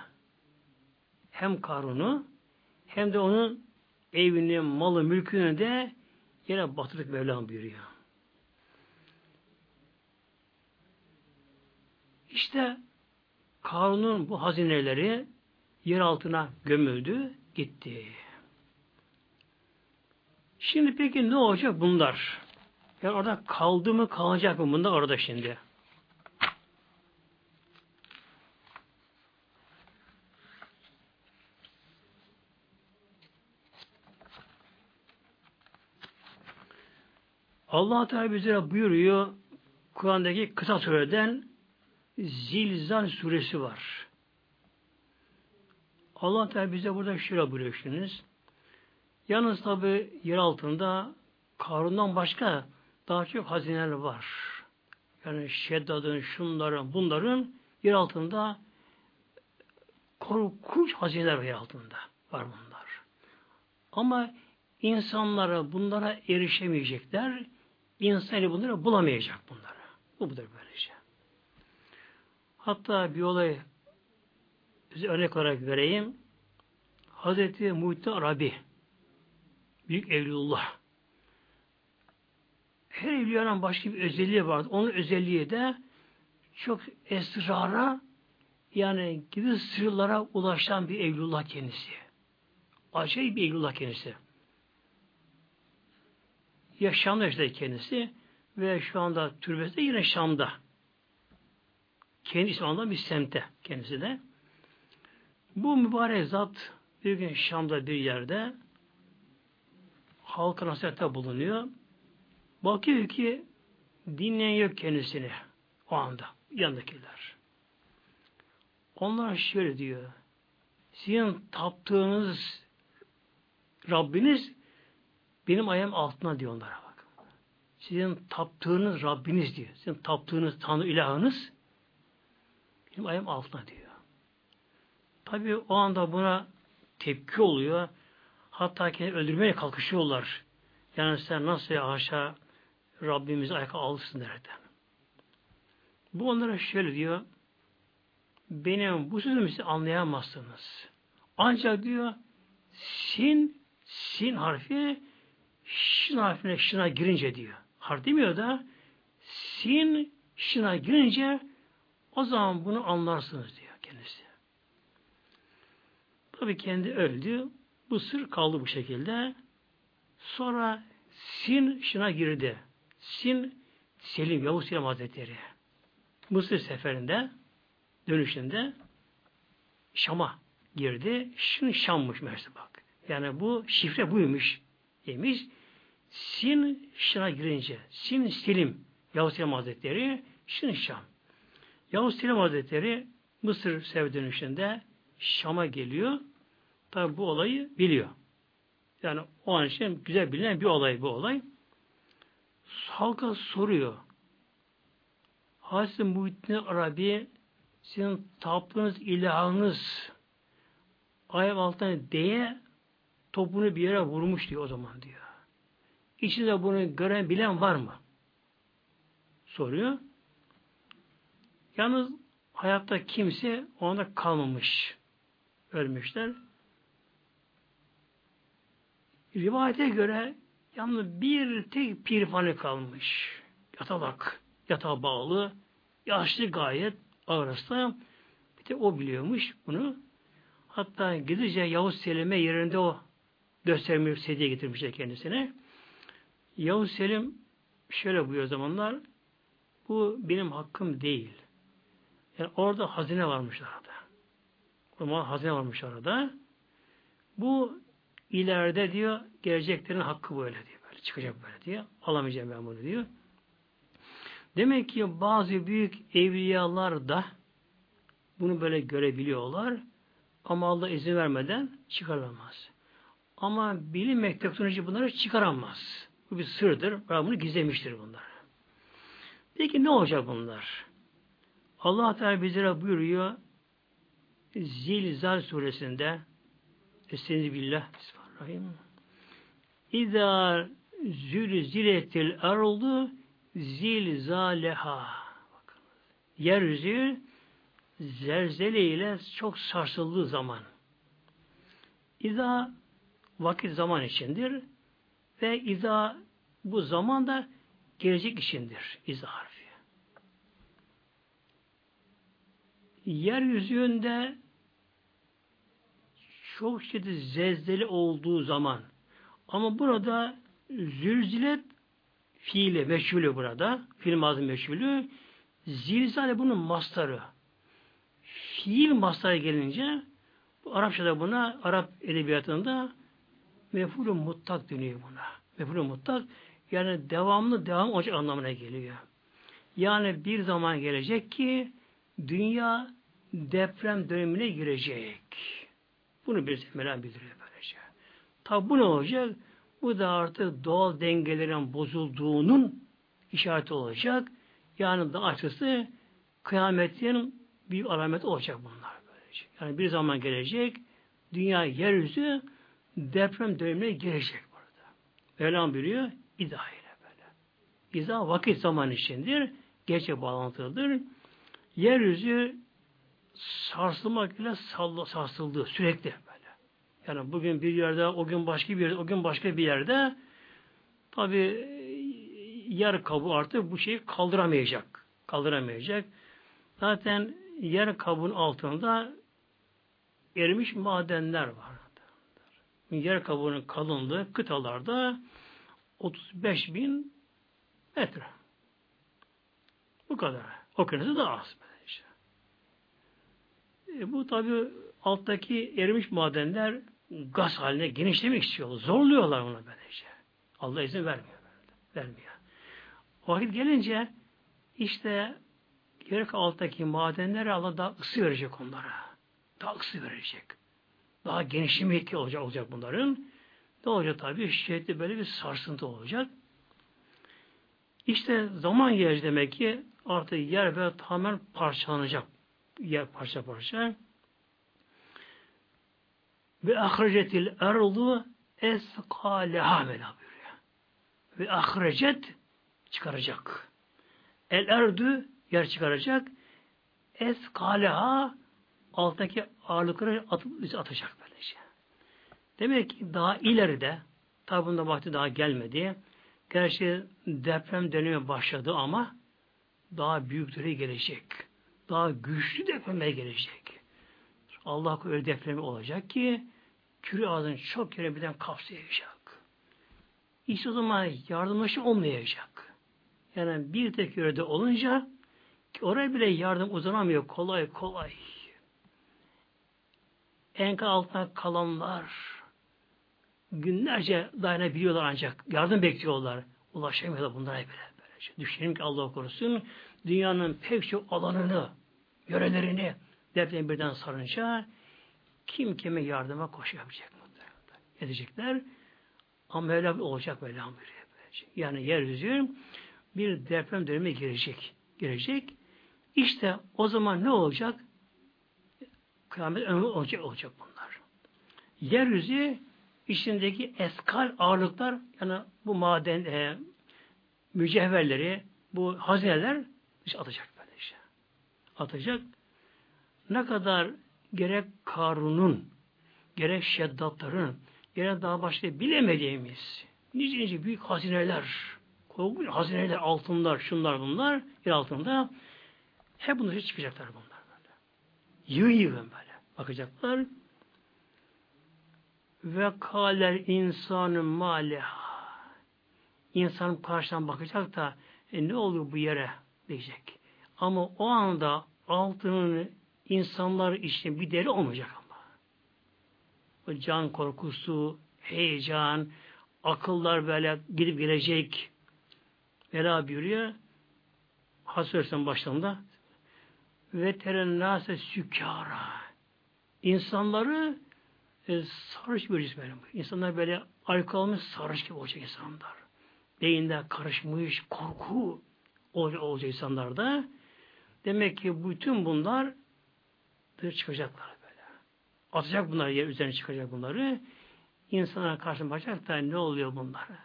hem Karun'u hem de onun evini, malı, mülkünü de yine batırdık Mevlam buyuruyor. İşte Karun'un bu hazineleri yer altına gömüldü, gitti. Şimdi peki ne olacak bunlar? Yani orada kaldı mı kalacak mı bunda orada şimdi? Allah Teala bize buyuruyor Kur'an'daki kısa sureden Zilzal suresi var. Allah Teala bize burada şöyle buyuruyorsunuz. Yalnız tabi yer altında Karun'dan başka daha çok hazineler var. Yani Şeddad'ın, şunların, bunların yer altında korkunç hazineler yer altında. Var bunlar. Ama insanlara bunlara erişemeyecekler. İnsan bunları bulamayacak bunları. Bu budur böylece. Hatta bir olay size örnek olarak vereyim. Hazreti Muhittin Arabi Büyük Evliullah her evliyanın başka bir özelliği vardı. Onun özelliği de çok esrara yani gibi sırlara ulaşan bir evlullah kendisi. Acayip bir evlullah kendisi. Ya Şam'da kendisi ve şu anda türbesi de yine Şam'da. Kendi İslam'dan bir semte kendisi de. Bu mübarek zat bir gün Şam'da bir yerde halka nasihate bulunuyor. Bakıyor ki dinleyen yok kendisini o anda yanındakiler. Onlar şöyle diyor. Sizin taptığınız Rabbiniz benim ayağım altına diyor onlara bak. Sizin taptığınız Rabbiniz diyor. Sizin taptığınız Tanrı ilahınız benim ayağım altına diyor. Tabi o anda buna tepki oluyor. Hatta kendini öldürmeye kalkışıyorlar. Yani sen nasıl aşağı Rabbimiz ayaka alsın nereden? Bu onlara şöyle diyor. Benim bu sözümü siz anlayamazsınız. Ancak diyor sin sin harfi şin harfine şına girince diyor. Harf demiyor da sin şına girince o zaman bunu anlarsınız diyor kendisi. Tabi kendi öldü. Bu sır kaldı bu şekilde. Sonra Sin şına girdi. Sin Selim, Yavuz Selim Hazretleri. Mısır seferinde dönüşünde Şam'a girdi. Şin Şam'mış meğerse bak. Yani bu şifre buymuş demiş. Sin Şin'a girince Sin Selim Yavuz Selim Hazretleri Şin Şam. Yavuz Selim Hazretleri Mısır sefer dönüşünde Şam'a geliyor. Tabi bu olayı biliyor. Yani o an için güzel bilinen bir olay bu olay. Halka soruyor. Hazreti Muhittin Arabi sizin taptığınız ilahınız ayak altına değe topunu bir yere vurmuş diyor o zaman diyor. İçinde bunu gören bilen var mı? Soruyor. Yalnız hayatta kimse onda kalmamış. Ölmüşler. Rivayete göre yalnız bir tek pirfani kalmış. Yatalak, yatağa bağlı, yaşlı gayet ağrısı. Bir de o biliyormuş bunu. Hatta gidince Yavuz Selim'e yerinde o göstermiş, sedye getirmişler kendisine. Yavuz Selim şöyle buyuruyor zamanlar, bu benim hakkım değil. Yani orada hazine varmış arada. O hazine varmış arada. Bu ileride diyor geleceklerin hakkı böyle diyor. Böyle çıkacak böyle diyor. Alamayacağım ben bunu diyor. Demek ki bazı büyük evliyalar da bunu böyle görebiliyorlar. Ama Allah izin vermeden çıkaramaz. Ama bilim teknoloji bunları çıkaramaz. Bu bir sırdır. Rabbini gizlemiştir bunlar. Peki ne olacak bunlar? Allah Teala bizlere buyuruyor Zilzal suresinde Estaizu billah. Bismillahirrahmanirrahim. İzâ zülziletil ardu zilzaleha. Yeryüzü zelzele ile çok sarsıldığı zaman. İza vakit zaman içindir ve iza bu zaman da gelecek içindir. İza harfi. Yeryüzünde çok şiddet zelzele olduğu zaman ama burada zülzilet fiili meşhulü burada. Fiil mazı meşhulü. Zilzale bunun mastarı. Fiil mastarı gelince bu Arapçada buna Arap edebiyatında mefulü mutlak deniyor buna. Mefulü mutlak yani devamlı devam olacak anlamına geliyor. Yani bir zaman gelecek ki dünya deprem dönemine girecek. Bunu bir Mevlam bildiriyor böylece. Tabi bu ne olacak? Bu da artık doğal dengelerin bozulduğunun işareti olacak. Yani daha açısı kıyametin bir alamet olacak bunlar böylece. Yani bir zaman gelecek dünya yeryüzü deprem dönemine girecek burada. Mevlam biliyor İza ile böyle. İza vakit zaman içindir. Gerçek bağlantılıdır. Yeryüzü sarsılmak ile sarsıldı sürekli böyle. Yani bugün bir yerde, o gün başka bir yerde, o gün başka bir yerde tabi yer kabuğu artık bu şeyi kaldıramayacak. Kaldıramayacak. Zaten yer kabuğun altında erimiş madenler var. Yer kabuğunun kalınlığı kıtalarda 35 bin metre. Bu kadar. Okyanusu da az. E, bu tabi alttaki erimiş madenler gaz haline genişlemek istiyorlar. Zorluyorlar ona böylece. Allah izin vermiyor. Vermiyor. O vakit gelince işte yer alttaki madenlere Allah daha ısı verecek onlara. Daha ısı verecek. Daha genişleme olacak, olacak bunların. Ne olacak tabi? Şiddetli böyle bir sarsıntı olacak. İşte zaman gelecek demek ki artık yer böyle tamamen parçalanacak yer parça parça. Ve ahrecetil erdu eskaleha Mevla buyuruyor. Ve ahrecet çıkaracak. El erdü yer çıkaracak. Eskaleha alttaki ağırlıkları atıp atacak böylece. Demek ki daha ileride Tabi bunda vakti daha gelmedi. Gerçi deprem dönemi başladı ama daha büyükleri gelecek. Daha güçlü depremler gelecek. Allah öyle depremi olacak ki küre ağzını çok yere birden kapsayacak. İşte o zaman yardımlaşma olmayacak. Yani bir tek yörede olunca oraya bile yardım uzanamıyor kolay kolay. Enkaz altına kalanlar günlerce dayanabiliyorlar ancak yardım bekliyorlar. Ulaşamıyorlar bunlara bile. Böylece. Düşünelim ki Allah korusun dünyanın pek çok alanını, yörelerini deprem birden sarınca kim kime yardıma koşabilecek mı? Edecekler. Ama Mevla olacak Mevla buyuruyor. Yani yeryüzü bir deprem dönemi girecek. Girecek. İşte o zaman ne olacak? Kıyamet olacak, olacak bunlar. Yeryüzü içindeki eskal ağırlıklar yani bu maden e, mücevherleri bu hazineler işte atacak böyle işte. Atacak. Ne kadar gerek Karun'un gerek Şeddatların gerek daha başka bilemediğimiz nice nice büyük hazineler korkunç hazineler, altınlar, şunlar bunlar yer altında hep bunlar çıkacaklar bunlar. Yığın yığın böyle. Bakacaklar ve kaler insanın maleha insan karşıdan bakacak da e, ne oluyor bu yere diyecek. Ama o anda altının insanlar için bir deri olmayacak ama. O can korkusu, heyecan, akıllar böyle gidip gelecek. Vela buyuruyor. Hasırsan başlarında ve teren nase sükara. İnsanları e, sarış göreceğiz böyle. İnsanlar böyle alkol sarış gibi olacak insanlar. Beyinde karışmış korku olacak insanlarda. Demek ki bütün bunlar çıkacaklar böyle. Atacak bunları yer üzerine çıkacak bunları. İnsana karşı bakacak da ne oluyor bunlara?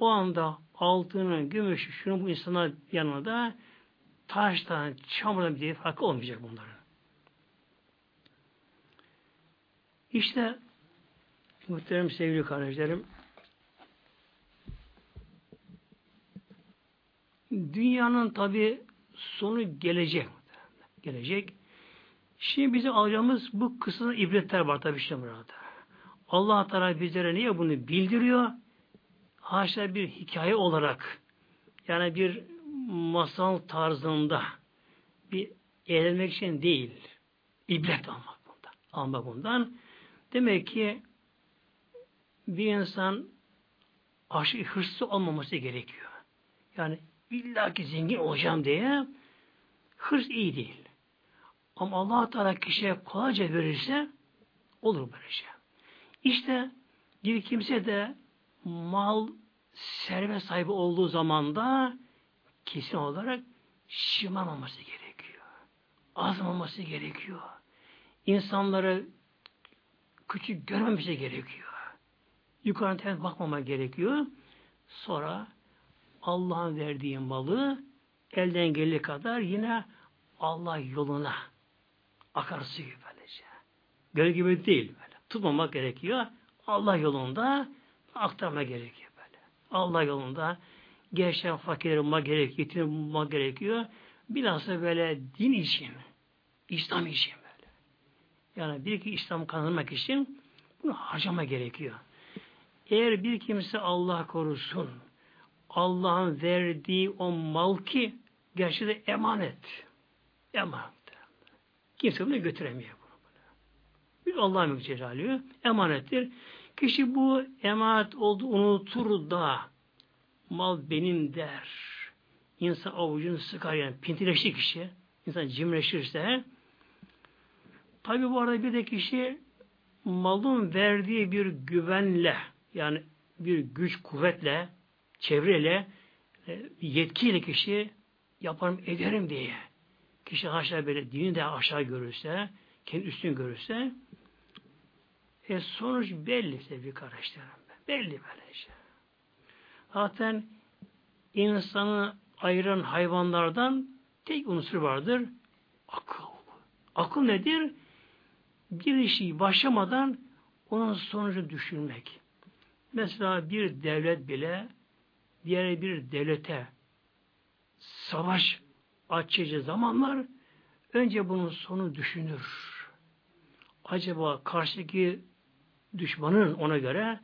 O anda altının, gümüşü, şunu bu insana yanında taştan, çamurdan bir farkı olmayacak bunların. İşte muhterem sevgili kardeşlerim dünyanın tabi sonu gelecek. Gelecek. Şimdi bizim alacağımız bu kısa ibretler var tabi işte burada. Allah Teala bizlere niye bunu bildiriyor? Haşa bir hikaye olarak yani bir masal tarzında bir eğlenmek için değil. ibret almak bundan. Almak bundan. Demek ki bir insan aşırı hırslı olmaması gerekiyor. Yani illaki zengin olacağım diye hırs iyi değil. Ama allah Teala kişiye kolayca verirse olur böyle şey. İşte bir kimse de mal servet sahibi olduğu zaman da kesin olarak şımarmaması gerekiyor. Azmaması gerekiyor. İnsanları küçük görmemesi gerekiyor. Yukarıdan ters bakmama gerekiyor. Sonra Allah'ın verdiği malı elden geldiği kadar yine Allah yoluna akarsu gibi böylece. Göl gibi değil böyle. Tutmamak gerekiyor. Allah yolunda aktarma gerekiyor böyle. Allah yolunda gençler fakirleri bulmak gerekiyor, yetimleri bulmak gerekiyor. Bilhassa böyle din için, İslam için böyle. Yani bir ki İslam kazanmak için bunu harcama gerekiyor. Eğer bir kimse Allah korusun, Allah'ın verdiği o mal ki gerçekten emanet. Emanet. Kimse bunu götüremiyor. Bunu. Bir Allah mülk emanettir. Kişi bu emanet olduğu unutur da mal benim der. İnsan avucunu sıkar yani pintileşti kişi. İnsan cimreşirse tabi bu arada bir de kişi malın verdiği bir güvenle yani bir güç kuvvetle çevreyle e, yetkiyle kişi yaparım ederim diye kişi aşağı böyle dini de aşağı görürse kendi üstün görürse e sonuç belli sevgili kardeşlerim. Belli böyle şey. Zaten insanı ayıran hayvanlardan tek unsur vardır. Akıl. Akıl nedir? Bir işi başlamadan onun sonucu düşünmek. Mesela bir devlet bile diğer bir devlete savaş açıcı zamanlar önce bunun sonu düşünür. Acaba karşıdaki düşmanın ona göre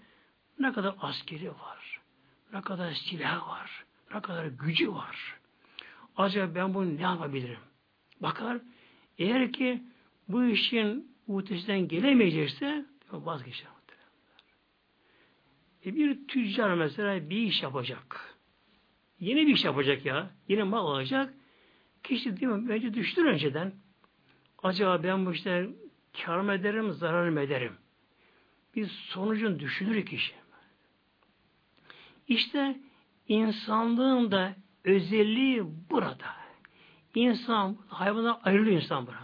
ne kadar askeri var, ne kadar silah var, ne kadar gücü var. Acaba ben bunu ne yapabilirim? Bakar, eğer ki bu işin uhdesinden gelemeyecekse vazgeçer. E bir tüccar mesela bir iş yapacak. Yeni bir iş yapacak ya. Yeni mal alacak. Kişi değil mi? Önce düştür önceden. Acaba ben bu işte kar mı ederim, zarar mı ederim? Bir sonucun düşünür kişi. İşte insanlığın da özelliği burada. İnsan, hayvandan ayrılıyor insan burada.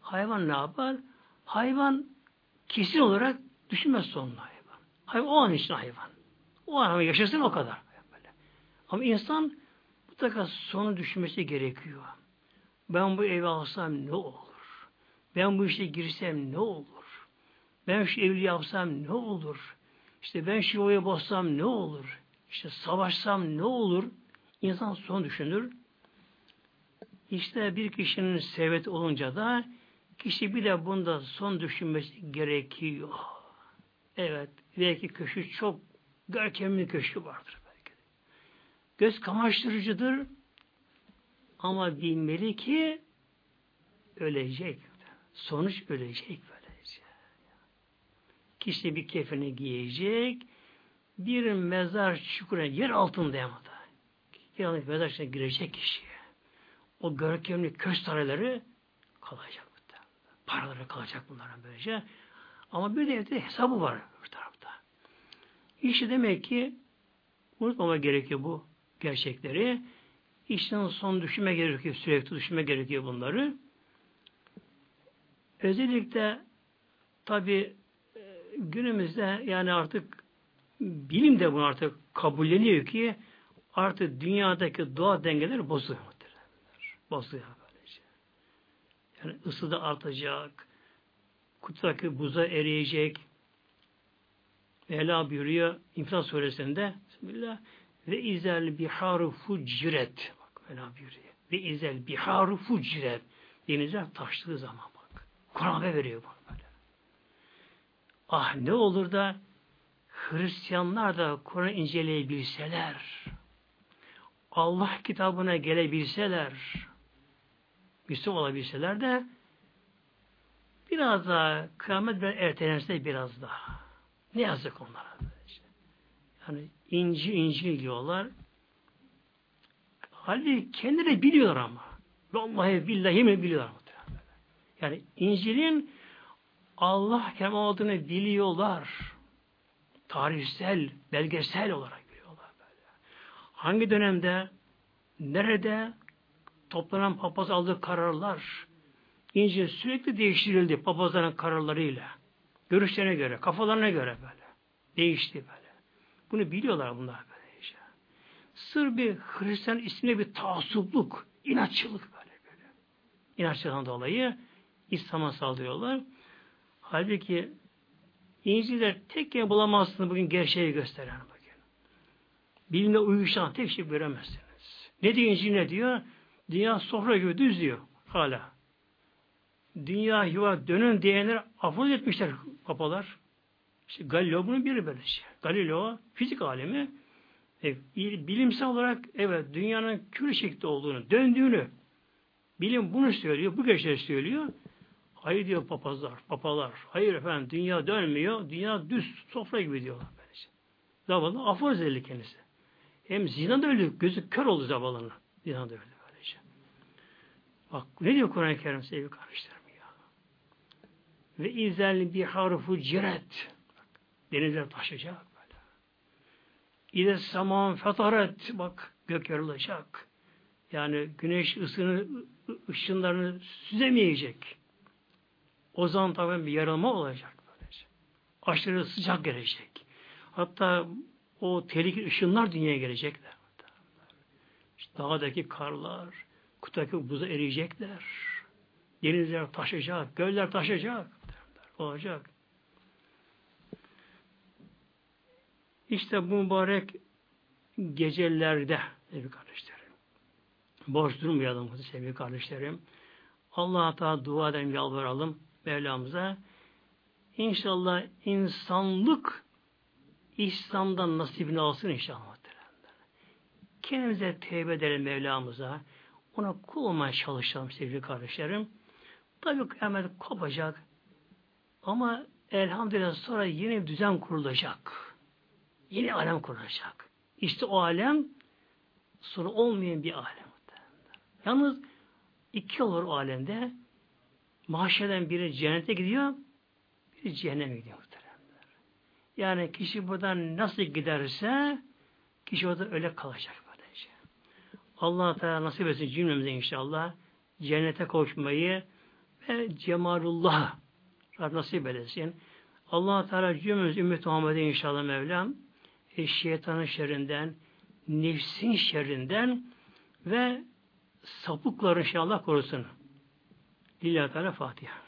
Hayvan ne yapar? Hayvan kesin olarak düşünmez sonuna hayvan. Hayvan o an için hayvan. O an yaşasın o kadar. Ama insan mutlaka sonu düşünmesi gerekiyor. Ben bu evi alsam ne olur? Ben bu işe girsem ne olur? Ben şu evli yapsam ne olur? İşte ben şu oya bassam ne olur? İşte savaşsam ne olur? İnsan son düşünür. İşte bir kişinin serveti olunca da kişi bir de bunda son düşünmesi gerekiyor. Evet, belki köşü çok görkemli köşü vardır belki. Göz kamaştırıcıdır ama bilmeli ki ölecek. Sonuç ölecek. Kişi bir kefeni giyecek, bir mezar çukuruna yer altında yamada. Yani mezar içine girecek kişiye. O görkemli köş sarayları kalacak. Paraları kalacak bunların böylece. Ama bir de evde hesabı var bir tarafta. İşte demek ki unutmama gerekiyor bu gerçekleri. İşten son düşünme gerekiyor, sürekli düşünme gerekiyor bunları. Özellikle tabi günümüzde yani artık bilim de bunu artık kabulleniyor ki artık dünyadaki doğa dengeleri bozuyor. Bozuyor böylece. Yani ısı da artacak, kutudaki buza eriyecek. Mevla buyuruyor İnfilal suresinde Bismillah ve izel biharu fuciret bak Mevla buyuruyor. Ve izel biharu fuciret denizler taştığı zaman bak. Kur'an veriyor böyle. Ah ne olur da Hristiyanlar da Kur'an inceleyebilseler Allah kitabına gelebilseler Müslüman olabilseler de Biraz daha kıyamet bir ertelense biraz daha. Ne yazık onlara. Yani inci inci diyorlar. Halbuki kendileri biliyor ama. Vallahi billahi mi biliyorlar. Yani İncil'in Allah olduğunu biliyorlar. Tarihsel, belgesel olarak biliyorlar böyle. Hangi dönemde, nerede toplanan papaz aldığı kararlar, İncil sürekli değiştirildi papazların kararlarıyla. Görüşlerine göre, kafalarına göre böyle. Değişti böyle. Bunu biliyorlar bunlar böyle işte. Sır bir Hristiyan ismine bir taassupluk, inatçılık böyle böyle. İnatçılıktan dolayı İslam'a saldırıyorlar. Halbuki İncil'de tek yer bulamazsınız bugün gerçeği gösteren bakın. Bilimle uyuşan tek şey göremezsiniz. Ne diyor İncil ne diyor? Dünya sofra gibi düz diyor hala dünya yuva dönün diyenler aforoz etmişler papalar. İşte Galileo bunun biri böyle şey. Galileo fizik alemi e, bilimsel olarak evet dünyanın küre şekli olduğunu, döndüğünü bilim bunu söylüyor, bu geçer söylüyor. Hayır diyor papazlar, papalar. Hayır efendim dünya dönmüyor, dünya düz sofra gibi diyorlar böylece. Zavallı aforoz edildi kendisi. Hem zina da öldü, gözü kör oldu zavallının. Zina da öldü böylece. Bak ne diyor Kur'an-ı Kerim sevgili kardeşlerim? Ve izel biharu ciret Denizler taşacak böyle. İde saman fetaret. Bak gök yarılacak. Yani güneş ısını, ışınlarını süzemeyecek. O zaman tabi bir yarılma olacak. Böylece. Aşırı sıcak gelecek. Hatta o tehlikeli ışınlar dünyaya gelecekler. Dağdaki karlar, kutaki buza eriyecekler. Denizler taşacak, göller taşacak olacak. İşte bu mübarek gecelerde sevgili kardeşlerim. Boş durmayalım sevgili kardeşlerim. Allah'a Teala dua edelim, yalvaralım Mevlamıza. İnşallah insanlık İslam'dan nasibini alsın inşallah. Kendimize tevbe edelim Mevlamıza. Ona kul olmaya çalışalım sevgili kardeşlerim. Tabi kıyamet kopacak. Ama elhamdülillah sonra yeni bir düzen kurulacak. Yeni alem kurulacak. İşte o alem sonu olmayan bir alem. Yalnız iki olur o alemde. Mahşeden biri cennete gidiyor, biri cehenneme gidiyor muhteremler. Yani kişi buradan nasıl giderse kişi orada öyle kalacak böylece. Allah Teala nasip etsin cümlemize inşallah cennete koşmayı ve cemalullah nasip edesin. Allah Teala cümlemiz ümmet Muhammed'e inşallah Mevlam e, şeytanın şerrinden, nefsin şerrinden ve sapıkları inşallah korusun. Lillahi Teala Fatiha.